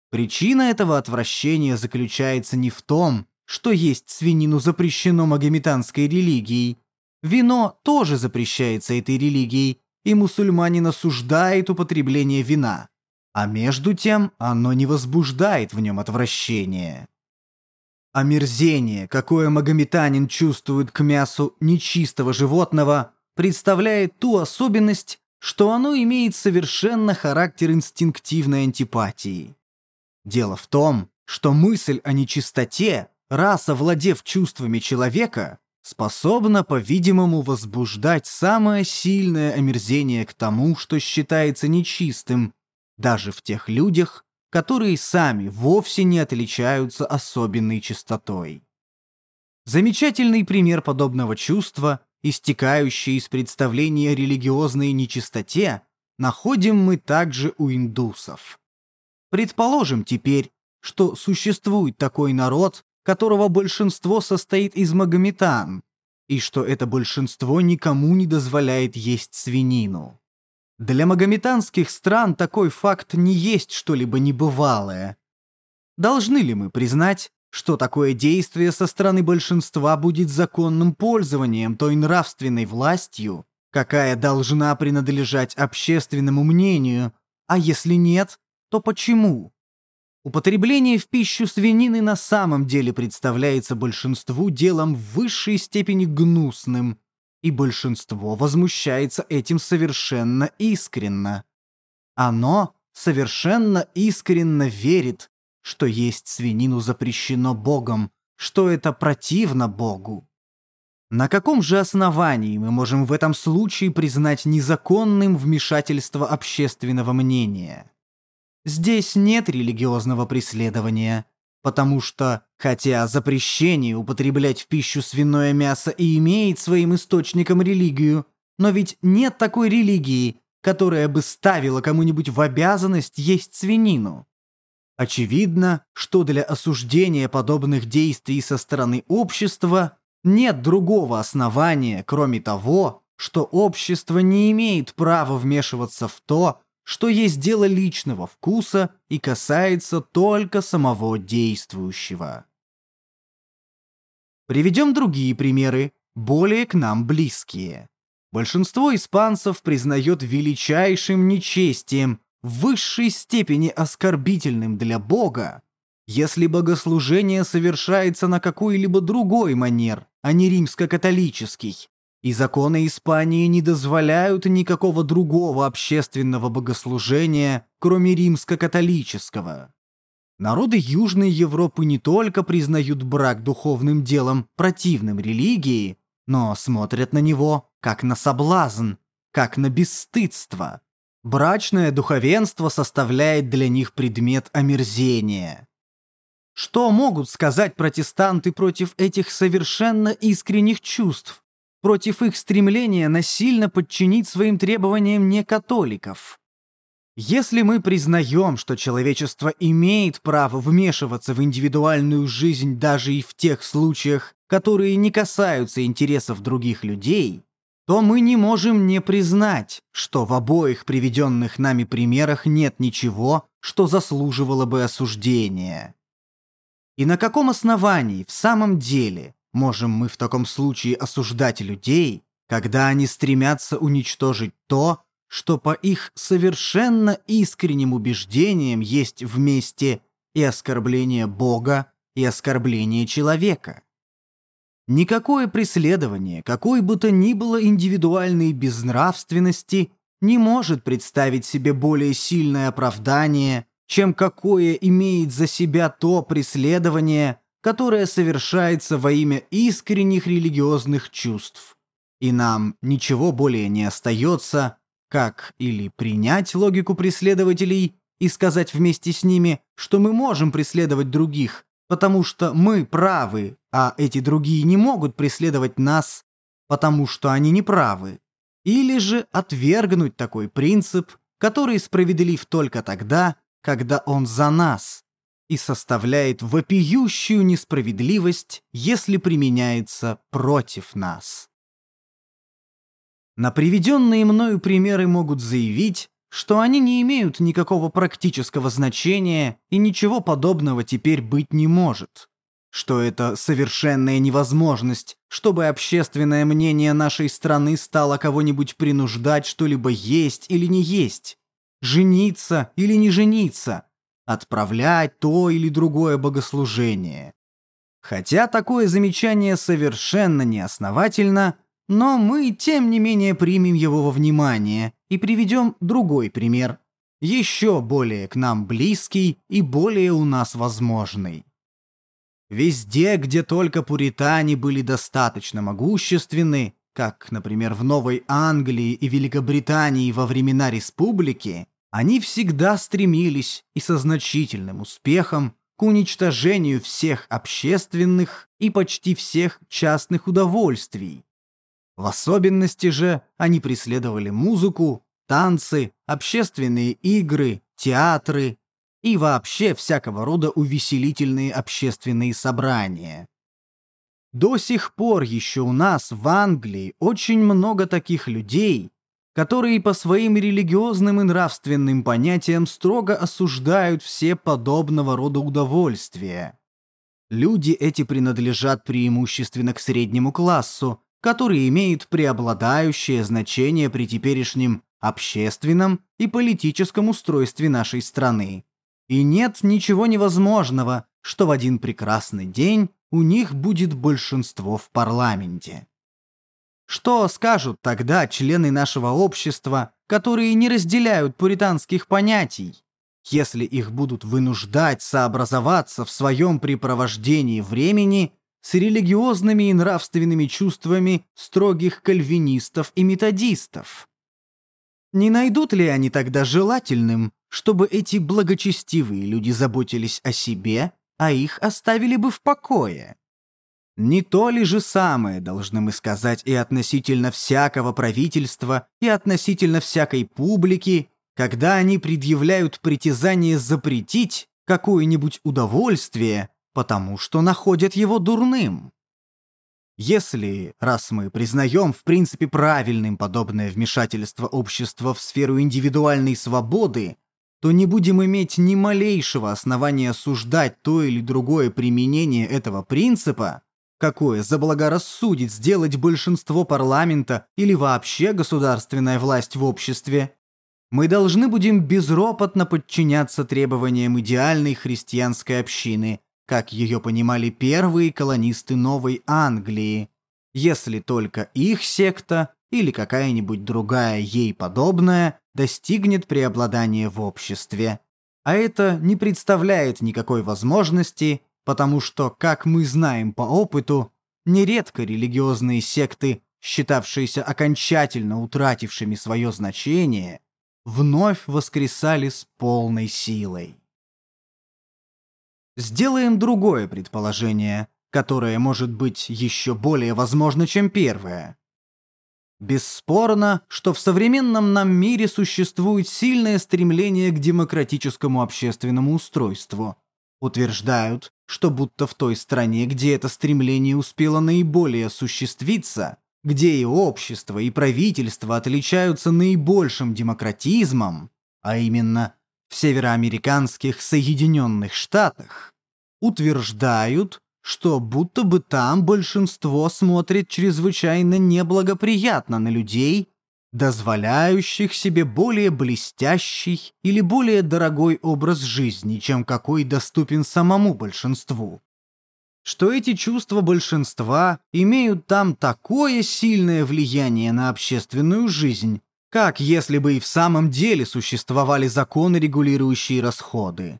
Причина этого отвращения заключается не в том, что есть свинину запрещено магометанской религией. Вино тоже запрещается этой религией, и мусульманин осуждает употребление вина. А между тем оно не возбуждает в нем отвращения. Омерзение, какое магометанин чувствует к мясу нечистого животного, представляет ту особенность, что оно имеет совершенно характер инстинктивной антипатии. Дело в том, что мысль о нечистоте, раз овладев чувствами человека, способна, по-видимому, возбуждать самое сильное омерзение к тому, что считается нечистым, даже в тех людях, которые сами вовсе не отличаются особенной чистотой. Замечательный пример подобного чувства, истекающий из представления о религиозной нечистоте, находим мы также у индусов. Предположим теперь, что существует такой народ, которого большинство состоит из магометан, и что это большинство никому не дозволяет есть свинину. Для магометанских стран такой факт не есть что-либо небывалое. Должны ли мы признать, что такое действие со стороны большинства будет законным пользованием той нравственной властью, какая должна принадлежать общественному мнению, а если нет, то почему? Употребление в пищу свинины на самом деле представляется большинству делом в высшей степени гнусным, и большинство возмущается этим совершенно искренно. Оно совершенно искренно верит, что есть свинину запрещено Богом, что это противно Богу. На каком же основании мы можем в этом случае признать незаконным вмешательство общественного мнения? Здесь нет религиозного преследования, потому что, хотя запрещение употреблять в пищу свиное мясо и имеет своим источником религию, но ведь нет такой религии, которая бы ставила кому-нибудь в обязанность есть свинину. Очевидно, что для осуждения подобных действий со стороны общества нет другого основания, кроме того, что общество не имеет права вмешиваться в то, что есть дело личного вкуса и касается только самого действующего. Приведем другие примеры, более к нам близкие. Большинство испанцев признает величайшим нечестием, в высшей степени оскорбительным для Бога, если богослужение совершается на какой-либо другой манер, а не римско-католический, и законы Испании не дозволяют никакого другого общественного богослужения, кроме римско-католического. Народы Южной Европы не только признают брак духовным делом противным религии, но смотрят на него как на соблазн, как на бесстыдство. Брачное духовенство составляет для них предмет омерзения. Что могут сказать протестанты против этих совершенно искренних чувств? Против их стремления насильно подчинить своим требованиям некатоликов. Если мы признаем, что человечество имеет право вмешиваться в индивидуальную жизнь даже и в тех случаях, которые не касаются интересов других людей, то мы не можем не признать, что в обоих приведенных нами примерах нет ничего, что заслуживало бы осуждения. И на каком основании в самом деле можем мы в таком случае осуждать людей, когда они стремятся уничтожить то, что по их совершенно искренним убеждениям есть вместе и оскорбление Бога, и оскорбление человека. Никакое преследование, какой бы то ни было индивидуальной безнравственности, не может представить себе более сильное оправдание, чем какое имеет за себя то преследование, которое совершается во имя искренних религиозных чувств. И нам ничего более не остается, как или принять логику преследователей и сказать вместе с ними, что мы можем преследовать других, потому что мы правы, а эти другие не могут преследовать нас, потому что они не правы. Или же отвергнуть такой принцип, который справедлив только тогда, когда он за нас, и составляет вопиющую несправедливость, если применяется против нас. На приведенные мною примеры могут заявить, что они не имеют никакого практического значения и ничего подобного теперь быть не может. Что это совершенная невозможность, чтобы общественное мнение нашей страны стало кого-нибудь принуждать что-либо есть или не есть, жениться или не жениться, отправлять то или другое богослужение. Хотя такое замечание совершенно неосновательно – но мы, тем не менее, примем его во внимание и приведем другой пример, еще более к нам близкий и более у нас возможный. Везде, где только пуритане были достаточно могущественны, как, например, в Новой Англии и Великобритании во времена республики, они всегда стремились и со значительным успехом к уничтожению всех общественных и почти всех частных удовольствий, в особенности же они преследовали музыку, танцы, общественные игры, театры и вообще всякого рода увеселительные общественные собрания. До сих пор еще у нас в Англии очень много таких людей, которые по своим религиозным и нравственным понятиям строго осуждают все подобного рода удовольствия. Люди эти принадлежат преимущественно к среднему классу, который имеет преобладающее значение при теперешнем общественном и политическом устройстве нашей страны. И нет ничего невозможного, что в один прекрасный день у них будет большинство в парламенте. Что скажут тогда члены нашего общества, которые не разделяют пуританских понятий, если их будут вынуждать сообразоваться в своем препровождении времени с религиозными и нравственными чувствами строгих кальвинистов и методистов. Не найдут ли они тогда желательным, чтобы эти благочестивые люди заботились о себе, а их оставили бы в покое? Не то ли же самое должны мы сказать и относительно всякого правительства, и относительно всякой публики, когда они предъявляют притязание запретить какое-нибудь удовольствие, потому что находят его дурным. Если, раз мы признаем в принципе правильным подобное вмешательство общества в сферу индивидуальной свободы, то не будем иметь ни малейшего основания осуждать то или другое применение этого принципа, какое заблагорассудит сделать большинство парламента или вообще государственная власть в обществе, мы должны будем безропотно подчиняться требованиям идеальной христианской общины, как ее понимали первые колонисты Новой Англии, если только их секта или какая-нибудь другая ей подобная достигнет преобладания в обществе. А это не представляет никакой возможности, потому что, как мы знаем по опыту, нередко религиозные секты, считавшиеся окончательно утратившими свое значение, вновь воскресали с полной силой. Сделаем другое предположение, которое может быть еще более возможно, чем первое. Бесспорно, что в современном нам мире существует сильное стремление к демократическому общественному устройству. Утверждают, что будто в той стране, где это стремление успело наиболее осуществиться, где и общество, и правительство отличаются наибольшим демократизмом, а именно в североамериканских Соединенных Штатах, утверждают, что будто бы там большинство смотрит чрезвычайно неблагоприятно на людей, дозволяющих себе более блестящий или более дорогой образ жизни, чем какой доступен самому большинству. Что эти чувства большинства имеют там такое сильное влияние на общественную жизнь, как если бы и в самом деле существовали законы, регулирующие расходы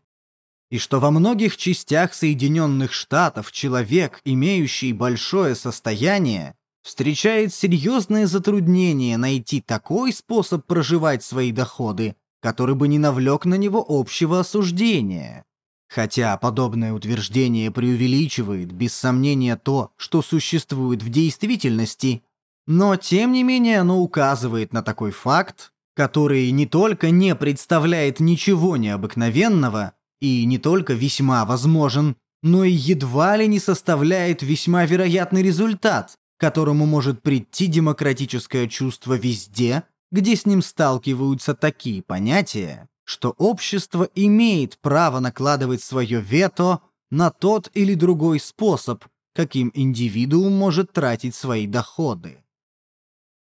и что во многих частях Соединенных Штатов человек, имеющий большое состояние, встречает серьезные затруднения найти такой способ проживать свои доходы, который бы не навлек на него общего осуждения. Хотя подобное утверждение преувеличивает, без сомнения, то, что существует в действительности, но тем не менее оно указывает на такой факт, который не только не представляет ничего необыкновенного, и не только весьма возможен, но и едва ли не составляет весьма вероятный результат, которому может прийти демократическое чувство везде, где с ним сталкиваются такие понятия, что общество имеет право накладывать свое вето на тот или другой способ, каким индивидуум может тратить свои доходы.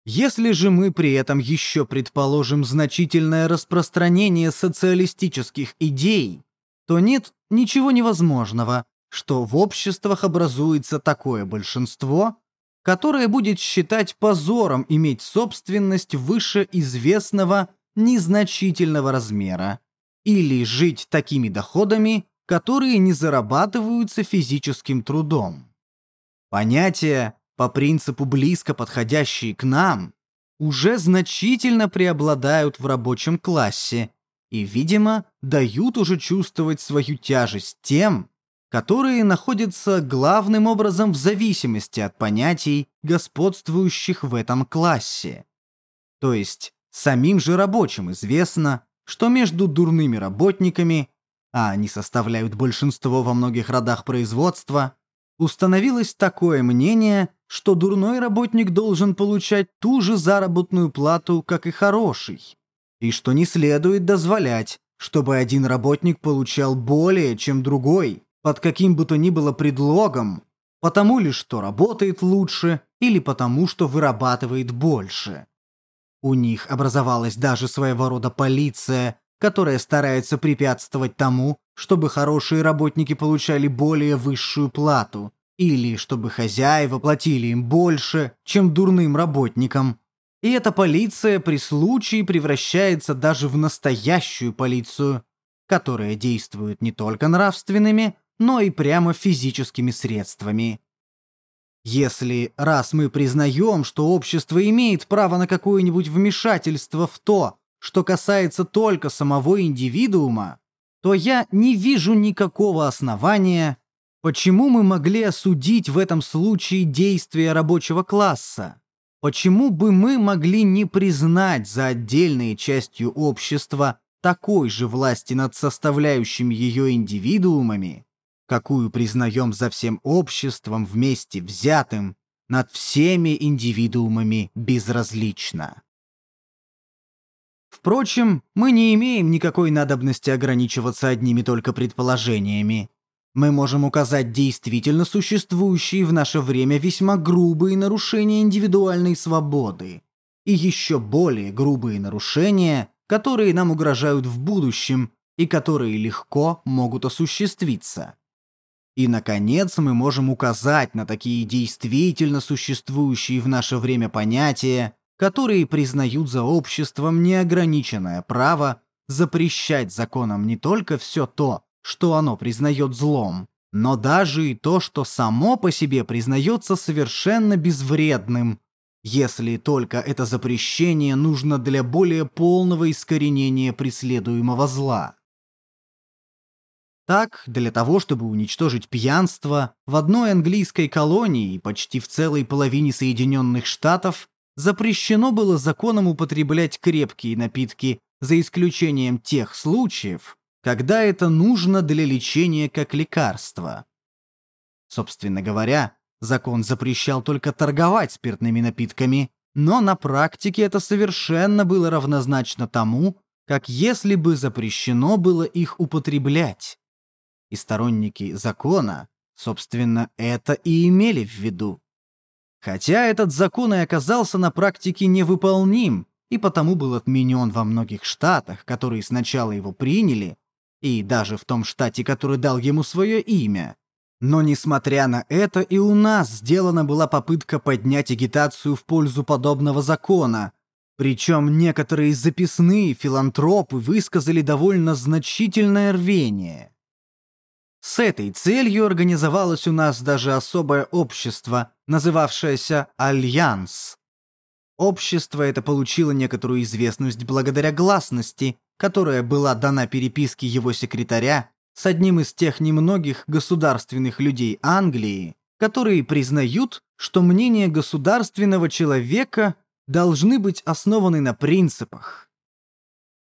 Если же мы при этом еще предположим значительное распространение социалистических идей, то нет ничего невозможного, что в обществах образуется такое большинство, которое будет считать позором иметь собственность выше известного незначительного размера или жить такими доходами, которые не зарабатываются физическим трудом. Понятия, по принципу близко подходящие к нам, уже значительно преобладают в рабочем классе и, видимо, дают уже чувствовать свою тяжесть тем, которые находятся главным образом в зависимости от понятий, господствующих в этом классе. То есть, самим же рабочим известно, что между дурными работниками, а они составляют большинство во многих родах производства, установилось такое мнение, что дурной работник должен получать ту же заработную плату, как и хороший и что не следует дозволять, чтобы один работник получал более, чем другой, под каким бы то ни было предлогом, потому ли что работает лучше или потому что вырабатывает больше. У них образовалась даже своего рода полиция, которая старается препятствовать тому, чтобы хорошие работники получали более высшую плату, или чтобы хозяева платили им больше, чем дурным работникам, и эта полиция при случае превращается даже в настоящую полицию, которая действует не только нравственными, но и прямо физическими средствами. Если раз мы признаем, что общество имеет право на какое-нибудь вмешательство в то, что касается только самого индивидуума, то я не вижу никакого основания, почему мы могли осудить в этом случае действия рабочего класса. Почему бы мы могли не признать за отдельной частью общества такой же власти над составляющими ее индивидуумами, какую признаем за всем обществом вместе взятым, над всеми индивидуумами безразлично? Впрочем, мы не имеем никакой надобности ограничиваться одними только предположениями мы можем указать действительно существующие в наше время весьма грубые нарушения индивидуальной свободы и еще более грубые нарушения, которые нам угрожают в будущем и которые легко могут осуществиться. И, наконец, мы можем указать на такие действительно существующие в наше время понятия, которые признают за обществом неограниченное право запрещать законом не только все то, что оно признает злом, но даже и то, что само по себе признается совершенно безвредным, если только это запрещение нужно для более полного искоренения преследуемого зла. Так, для того, чтобы уничтожить пьянство, в одной английской колонии и почти в целой половине Соединенных Штатов запрещено было законом употреблять крепкие напитки, за исключением тех случаев, когда это нужно для лечения как лекарство. Собственно говоря, закон запрещал только торговать спиртными напитками, но на практике это совершенно было равнозначно тому, как если бы запрещено было их употреблять. И сторонники закона, собственно, это и имели в виду. Хотя этот закон и оказался на практике невыполним, и потому был отменен во многих штатах, которые сначала его приняли, и даже в том штате, который дал ему свое имя. Но несмотря на это, и у нас сделана была попытка поднять агитацию в пользу подобного закона, причем некоторые записные филантропы высказали довольно значительное рвение. С этой целью организовалось у нас даже особое общество, называвшееся «Альянс». Общество это получило некоторую известность благодаря гласности, которая была дана переписке его секретаря с одним из тех немногих государственных людей Англии, которые признают, что мнение государственного человека должны быть основаны на принципах.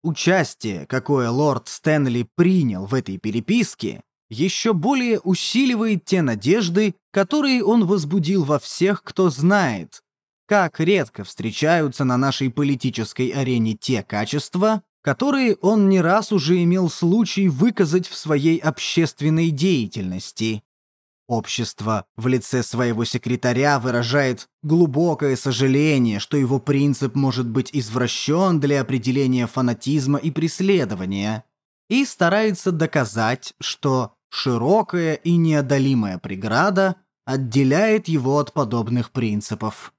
Участие, какое лорд Стэнли принял в этой переписке, еще более усиливает те надежды, которые он возбудил во всех, кто знает, как редко встречаются на нашей политической арене те качества, которые он не раз уже имел случай выказать в своей общественной деятельности. Общество в лице своего секретаря выражает глубокое сожаление, что его принцип может быть извращен для определения фанатизма и преследования, и старается доказать, что широкая и неодолимая преграда отделяет его от подобных принципов.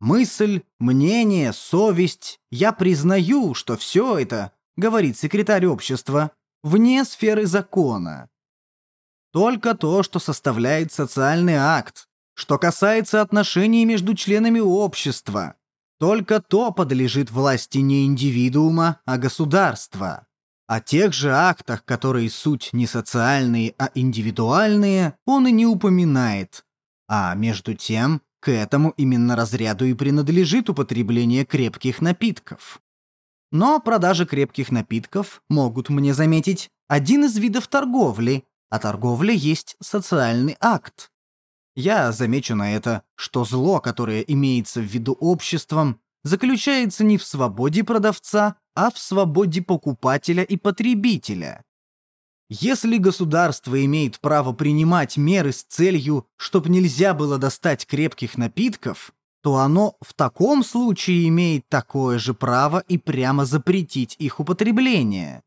Мысль, мнение, совесть, я признаю, что все это, говорит секретарь общества, вне сферы закона. Только то, что составляет социальный акт, что касается отношений между членами общества, только то подлежит власти не индивидуума, а государства. О тех же актах, которые суть не социальные, а индивидуальные, он и не упоминает. А между тем, к этому именно разряду и принадлежит употребление крепких напитков. Но продажа крепких напитков, могут мне заметить, один из видов торговли, а торговля есть социальный акт. Я замечу на это, что зло, которое имеется в виду обществом, заключается не в свободе продавца, а в свободе покупателя и потребителя. Если государство имеет право принимать меры с целью, чтобы нельзя было достать крепких напитков, то оно в таком случае имеет такое же право и прямо запретить их употребление.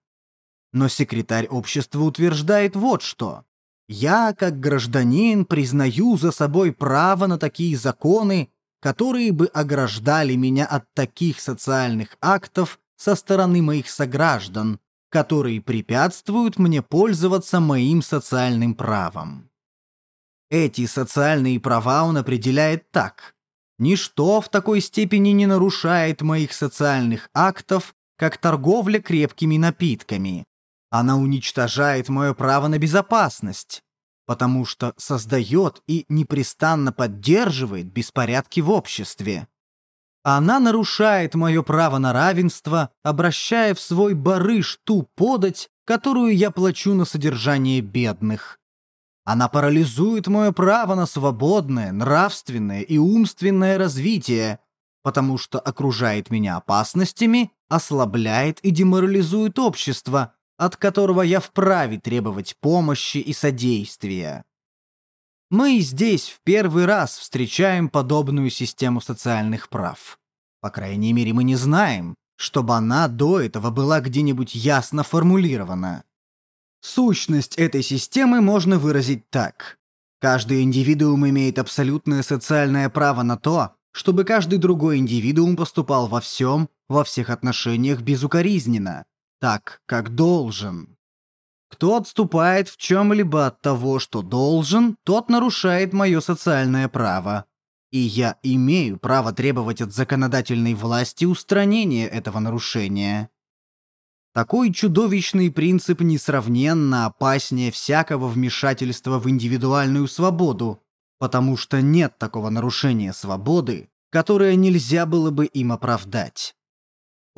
Но секретарь общества утверждает вот что. «Я, как гражданин, признаю за собой право на такие законы, которые бы ограждали меня от таких социальных актов со стороны моих сограждан, которые препятствуют мне пользоваться моим социальным правом. Эти социальные права он определяет так. Ничто в такой степени не нарушает моих социальных актов, как торговля крепкими напитками. Она уничтожает мое право на безопасность, потому что создает и непрестанно поддерживает беспорядки в обществе. Она нарушает мое право на равенство, обращая в свой барыш ту подать, которую я плачу на содержание бедных. Она парализует мое право на свободное, нравственное и умственное развитие, потому что окружает меня опасностями, ослабляет и деморализует общество, от которого я вправе требовать помощи и содействия. Мы здесь в первый раз встречаем подобную систему социальных прав. По крайней мере, мы не знаем, чтобы она до этого была где-нибудь ясно формулирована. Сущность этой системы можно выразить так. Каждый индивидуум имеет абсолютное социальное право на то, чтобы каждый другой индивидуум поступал во всем, во всех отношениях безукоризненно, так, как должен. Кто отступает в чем-либо от того, что должен, тот нарушает мое социальное право. И я имею право требовать от законодательной власти устранения этого нарушения. Такой чудовищный принцип несравненно опаснее всякого вмешательства в индивидуальную свободу, потому что нет такого нарушения свободы, которое нельзя было бы им оправдать.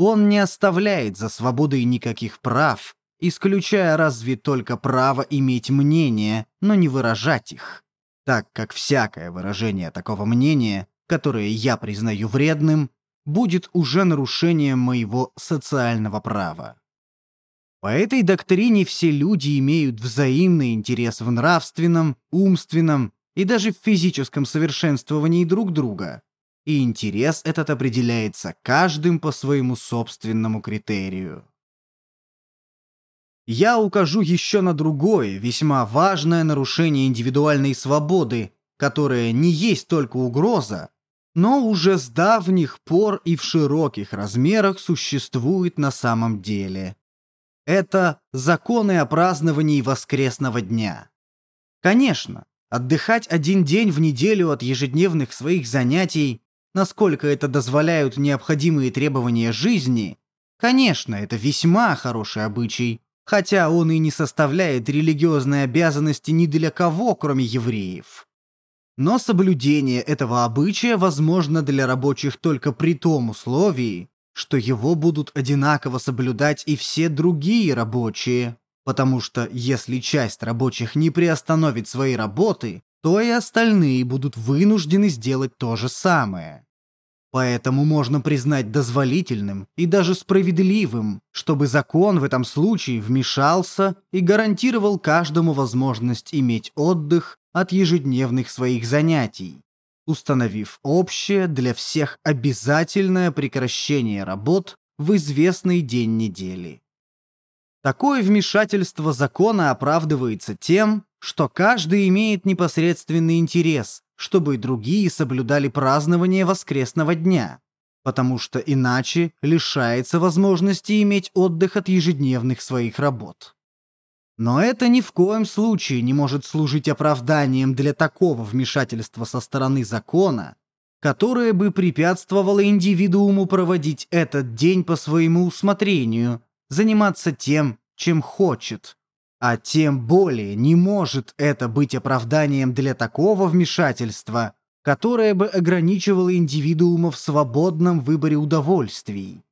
Он не оставляет за свободой никаких прав, исключая разве только право иметь мнение, но не выражать их, так как всякое выражение такого мнения, которое я признаю вредным, будет уже нарушением моего социального права. По этой доктрине все люди имеют взаимный интерес в нравственном, умственном и даже в физическом совершенствовании друг друга, и интерес этот определяется каждым по своему собственному критерию. Я укажу еще на другое, весьма важное нарушение индивидуальной свободы, которое не есть только угроза, но уже с давних пор и в широких размерах существует на самом деле. Это законы о праздновании воскресного дня. Конечно, отдыхать один день в неделю от ежедневных своих занятий, насколько это дозволяют необходимые требования жизни, конечно, это весьма хороший обычай, хотя он и не составляет религиозной обязанности ни для кого, кроме евреев. Но соблюдение этого обычая возможно для рабочих только при том условии, что его будут одинаково соблюдать и все другие рабочие, потому что если часть рабочих не приостановит свои работы, то и остальные будут вынуждены сделать то же самое. Поэтому можно признать дозволительным и даже справедливым, чтобы закон в этом случае вмешался и гарантировал каждому возможность иметь отдых от ежедневных своих занятий, установив общее для всех обязательное прекращение работ в известный день недели. Такое вмешательство закона оправдывается тем, что каждый имеет непосредственный интерес, чтобы другие соблюдали празднование воскресного дня, потому что иначе лишается возможности иметь отдых от ежедневных своих работ. Но это ни в коем случае не может служить оправданием для такого вмешательства со стороны закона, которое бы препятствовало индивидууму проводить этот день по своему усмотрению, заниматься тем, чем хочет. А тем более не может это быть оправданием для такого вмешательства, которое бы ограничивало индивидуума в свободном выборе удовольствий.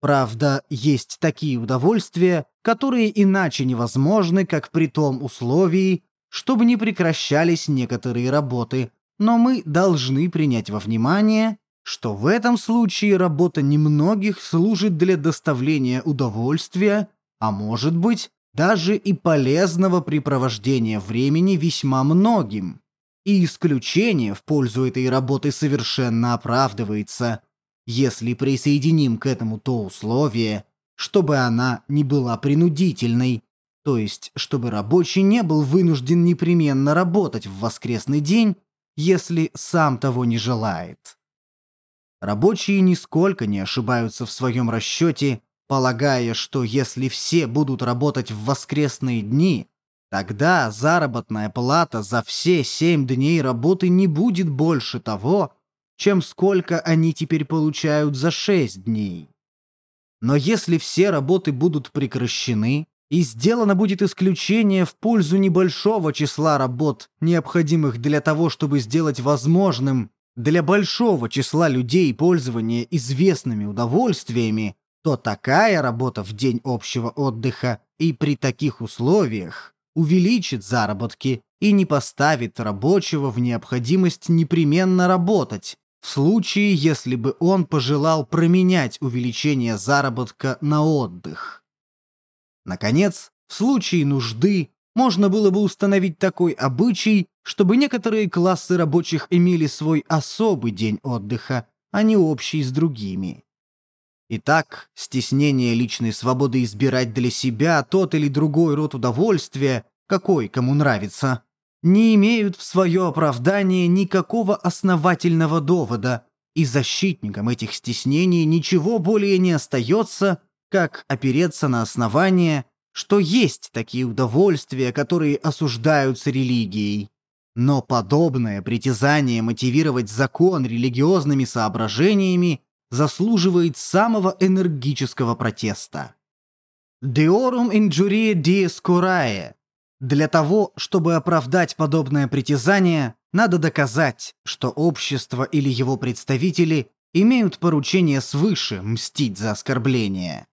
Правда, есть такие удовольствия, которые иначе невозможны, как при том условии, чтобы не прекращались некоторые работы, но мы должны принять во внимание, что в этом случае работа немногих служит для доставления удовольствия, а может быть, даже и полезного препровождения времени весьма многим. И исключение в пользу этой работы совершенно оправдывается – если присоединим к этому то условие, чтобы она не была принудительной, то есть чтобы рабочий не был вынужден непременно работать в воскресный день, если сам того не желает. Рабочие нисколько не ошибаются в своем расчете, полагая, что если все будут работать в воскресные дни, тогда заработная плата за все семь дней работы не будет больше того, чем сколько они теперь получают за 6 дней. Но если все работы будут прекращены, и сделано будет исключение в пользу небольшого числа работ, необходимых для того, чтобы сделать возможным для большого числа людей пользование известными удовольствиями, то такая работа в день общего отдыха и при таких условиях увеличит заработки и не поставит рабочего в необходимость непременно работать, в случае, если бы он пожелал променять увеличение заработка на отдых. Наконец, в случае нужды можно было бы установить такой обычай, чтобы некоторые классы рабочих имели свой особый день отдыха, а не общий с другими. Итак, стеснение личной свободы избирать для себя тот или другой род удовольствия, какой кому нравится, не имеют в свое оправдание никакого основательного довода, и защитникам этих стеснений ничего более не остается, как опереться на основание, что есть такие удовольствия, которые осуждаются религией. Но подобное притязание мотивировать закон религиозными соображениями заслуживает самого энергического протеста. «Deorum injurie dies curae» Для того, чтобы оправдать подобное притязание, надо доказать, что общество или его представители имеют поручение свыше мстить за оскорбление.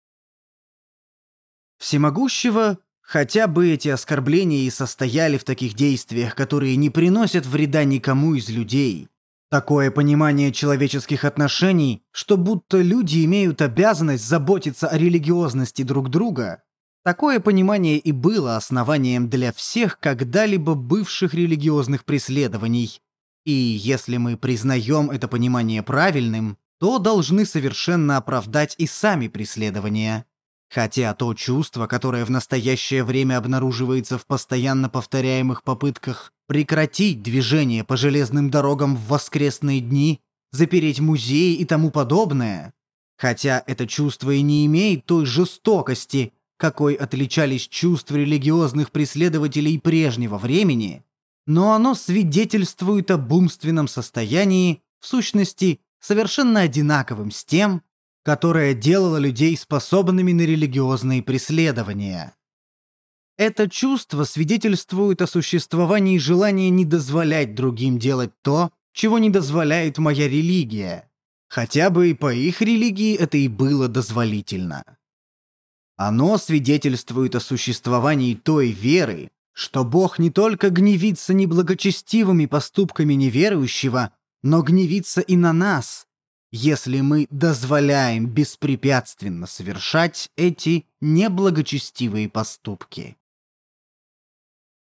Всемогущего, хотя бы эти оскорбления и состояли в таких действиях, которые не приносят вреда никому из людей. Такое понимание человеческих отношений, что будто люди имеют обязанность заботиться о религиозности друг друга, такое понимание и было основанием для всех когда-либо бывших религиозных преследований. И если мы признаем это понимание правильным, то должны совершенно оправдать и сами преследования. Хотя то чувство, которое в настоящее время обнаруживается в постоянно повторяемых попытках прекратить движение по железным дорогам в воскресные дни, запереть музеи и тому подобное, хотя это чувство и не имеет той жестокости, какой отличались чувства религиозных преследователей прежнего времени, но оно свидетельствует об умственном состоянии, в сущности, совершенно одинаковым с тем, которое делало людей способными на религиозные преследования. Это чувство свидетельствует о существовании желания не дозволять другим делать то, чего не дозволяет моя религия. Хотя бы и по их религии это и было дозволительно. Оно свидетельствует о существовании той веры, что Бог не только гневится неблагочестивыми поступками неверующего, но гневится и на нас, если мы дозволяем беспрепятственно совершать эти неблагочестивые поступки.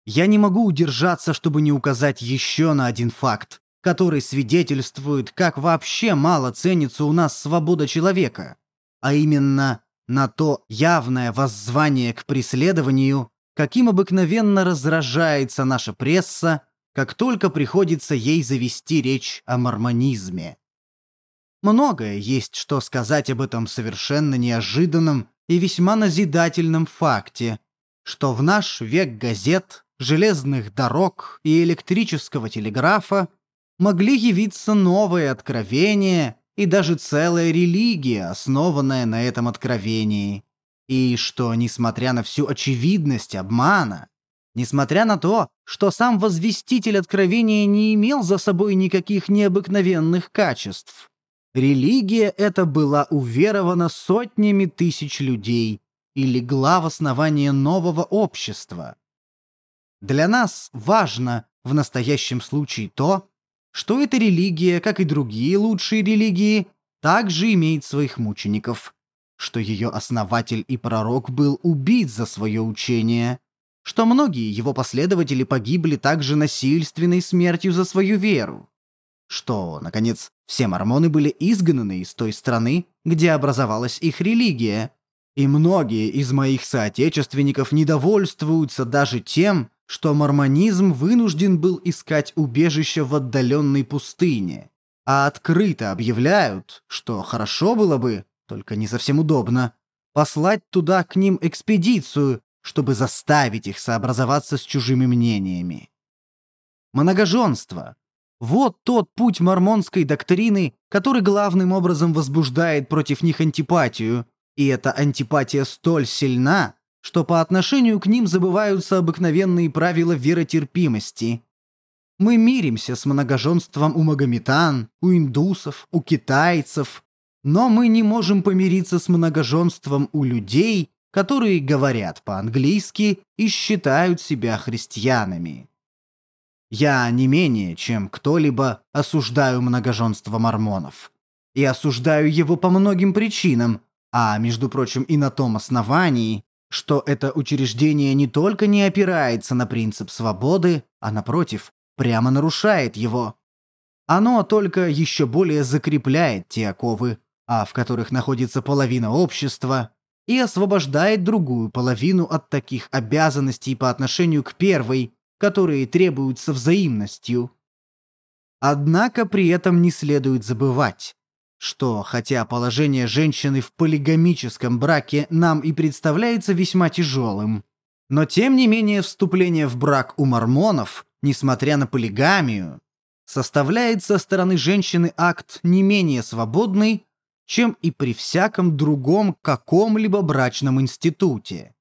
Я не могу удержаться, чтобы не указать еще на один факт, который свидетельствует, как вообще мало ценится у нас свобода человека, а именно на то явное воззвание к преследованию, каким обыкновенно разражается наша пресса, как только приходится ей завести речь о мормонизме. Многое есть что сказать об этом совершенно неожиданном и весьма назидательном факте, что в наш век газет, железных дорог и электрического телеграфа могли явиться новые откровения и даже целая религия, основанная на этом откровении. И что, несмотря на всю очевидность обмана, несмотря на то, что сам возвеститель откровения не имел за собой никаких необыкновенных качеств, Религия эта была уверована сотнями тысяч людей и легла в основание нового общества. Для нас важно в настоящем случае то, что эта религия, как и другие лучшие религии, также имеет своих мучеников, что ее основатель и пророк был убит за свое учение, что многие его последователи погибли также насильственной смертью за свою веру, что, наконец, все мормоны были изгнаны из той страны, где образовалась их религия. И многие из моих соотечественников недовольствуются даже тем, что мормонизм вынужден был искать убежище в отдаленной пустыне, а открыто объявляют, что хорошо было бы, только не совсем удобно, послать туда к ним экспедицию, чтобы заставить их сообразоваться с чужими мнениями. Многоженство, вот тот путь мормонской доктрины, который главным образом возбуждает против них антипатию, и эта антипатия столь сильна, что по отношению к ним забываются обыкновенные правила веротерпимости. Мы миримся с многоженством у магометан, у индусов, у китайцев, но мы не можем помириться с многоженством у людей, которые говорят по-английски и считают себя христианами. Я не менее, чем кто-либо, осуждаю многоженство мормонов. И осуждаю его по многим причинам, а, между прочим, и на том основании, что это учреждение не только не опирается на принцип свободы, а, напротив, прямо нарушает его. Оно только еще более закрепляет те оковы, а в которых находится половина общества, и освобождает другую половину от таких обязанностей по отношению к первой, которые требуются взаимностью. Однако при этом не следует забывать, что хотя положение женщины в полигамическом браке нам и представляется весьма тяжелым, но тем не менее вступление в брак у мормонов, несмотря на полигамию, составляет со стороны женщины акт не менее свободный, чем и при всяком другом каком-либо брачном институте.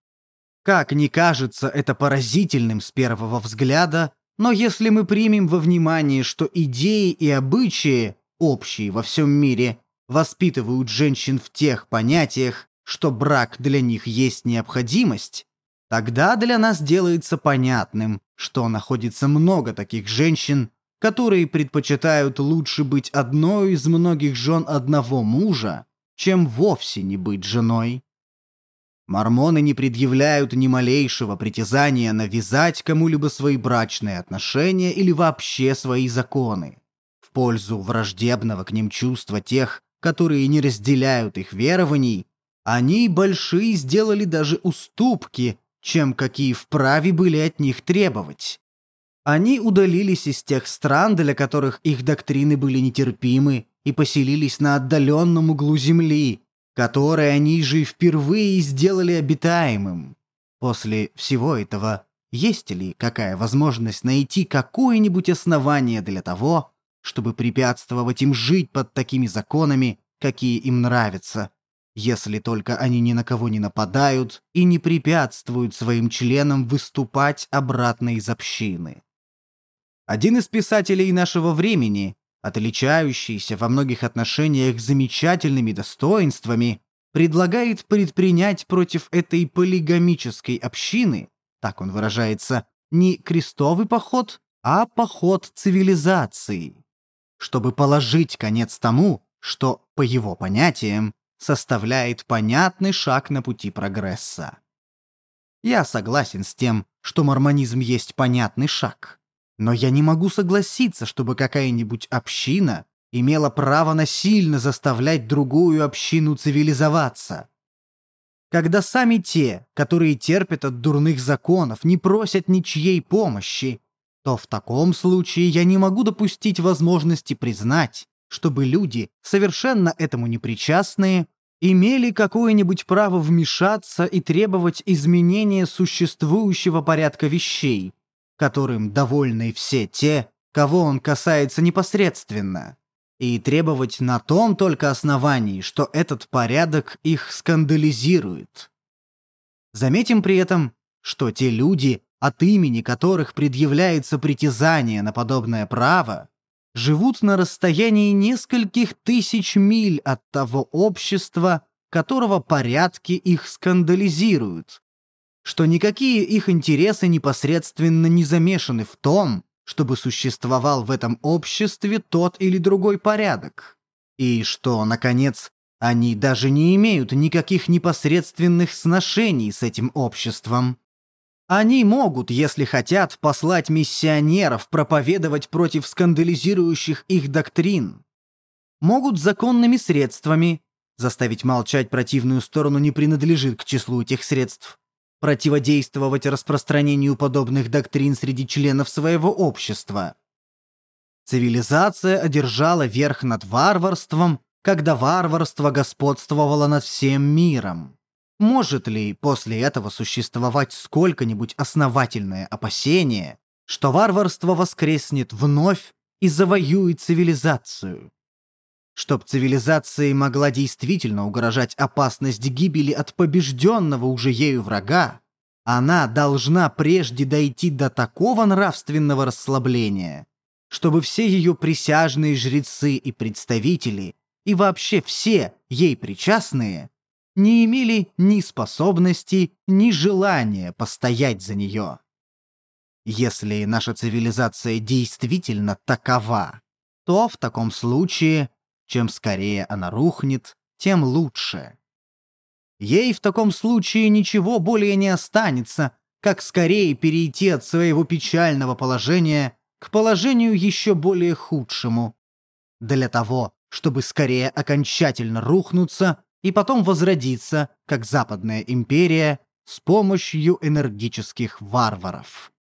Как ни кажется это поразительным с первого взгляда, Но если мы примем во внимание, что идеи и обычаи, общие во всем мире, воспитывают женщин в тех понятиях, что брак для них есть необходимость, тогда для нас делается понятным, что находится много таких женщин, которые предпочитают лучше быть одной из многих жен одного мужа, чем вовсе не быть женой. Мормоны не предъявляют ни малейшего притязания навязать кому-либо свои брачные отношения или вообще свои законы. В пользу враждебного к ним чувства тех, которые не разделяют их верований, они большие сделали даже уступки, чем какие вправе были от них требовать. Они удалились из тех стран, для которых их доктрины были нетерпимы, и поселились на отдаленном углу земли, который они же впервые сделали обитаемым. После всего этого, есть ли какая возможность найти какое-нибудь основание для того, чтобы препятствовать им жить под такими законами, какие им нравятся, если только они ни на кого не нападают и не препятствуют своим членам выступать обратно из общины. Один из писателей нашего времени, отличающийся во многих отношениях замечательными достоинствами, предлагает предпринять против этой полигамической общины, так он выражается, не крестовый поход, а поход цивилизации, чтобы положить конец тому, что, по его понятиям, составляет понятный шаг на пути прогресса. Я согласен с тем, что мормонизм есть понятный шаг. Но я не могу согласиться, чтобы какая-нибудь община имела право насильно заставлять другую общину цивилизоваться. Когда сами те, которые терпят от дурных законов, не просят ничьей помощи, то в таком случае я не могу допустить возможности признать, чтобы люди, совершенно этому непричастные, имели какое-нибудь право вмешаться и требовать изменения существующего порядка вещей, которым довольны все те, кого он касается непосредственно, и требовать на том только основании, что этот порядок их скандализирует. Заметим при этом, что те люди, от имени которых предъявляется притязание на подобное право, живут на расстоянии нескольких тысяч миль от того общества, которого порядки их скандализируют, что никакие их интересы непосредственно не замешаны в том, чтобы существовал в этом обществе тот или другой порядок. И что, наконец, они даже не имеют никаких непосредственных сношений с этим обществом. Они могут, если хотят, послать миссионеров проповедовать против скандализирующих их доктрин. Могут законными средствами, заставить молчать противную сторону не принадлежит к числу этих средств, противодействовать распространению подобных доктрин среди членов своего общества. Цивилизация одержала верх над варварством, когда варварство господствовало над всем миром. Может ли после этого существовать сколько-нибудь основательное опасение, что варварство воскреснет вновь и завоюет цивилизацию? Чтоб цивилизации могла действительно угрожать опасность гибели от побежденного уже ею врага, она должна прежде дойти до такого нравственного расслабления, чтобы все ее присяжные жрецы и представители, и вообще все ей причастные, не имели ни способности, ни желания постоять за нее. Если наша цивилизация действительно такова, то в таком случае чем скорее она рухнет, тем лучше. Ей в таком случае ничего более не останется, как скорее перейти от своего печального положения к положению еще более худшему. Для того, чтобы скорее окончательно рухнуться и потом возродиться, как Западная империя, с помощью энергических варваров.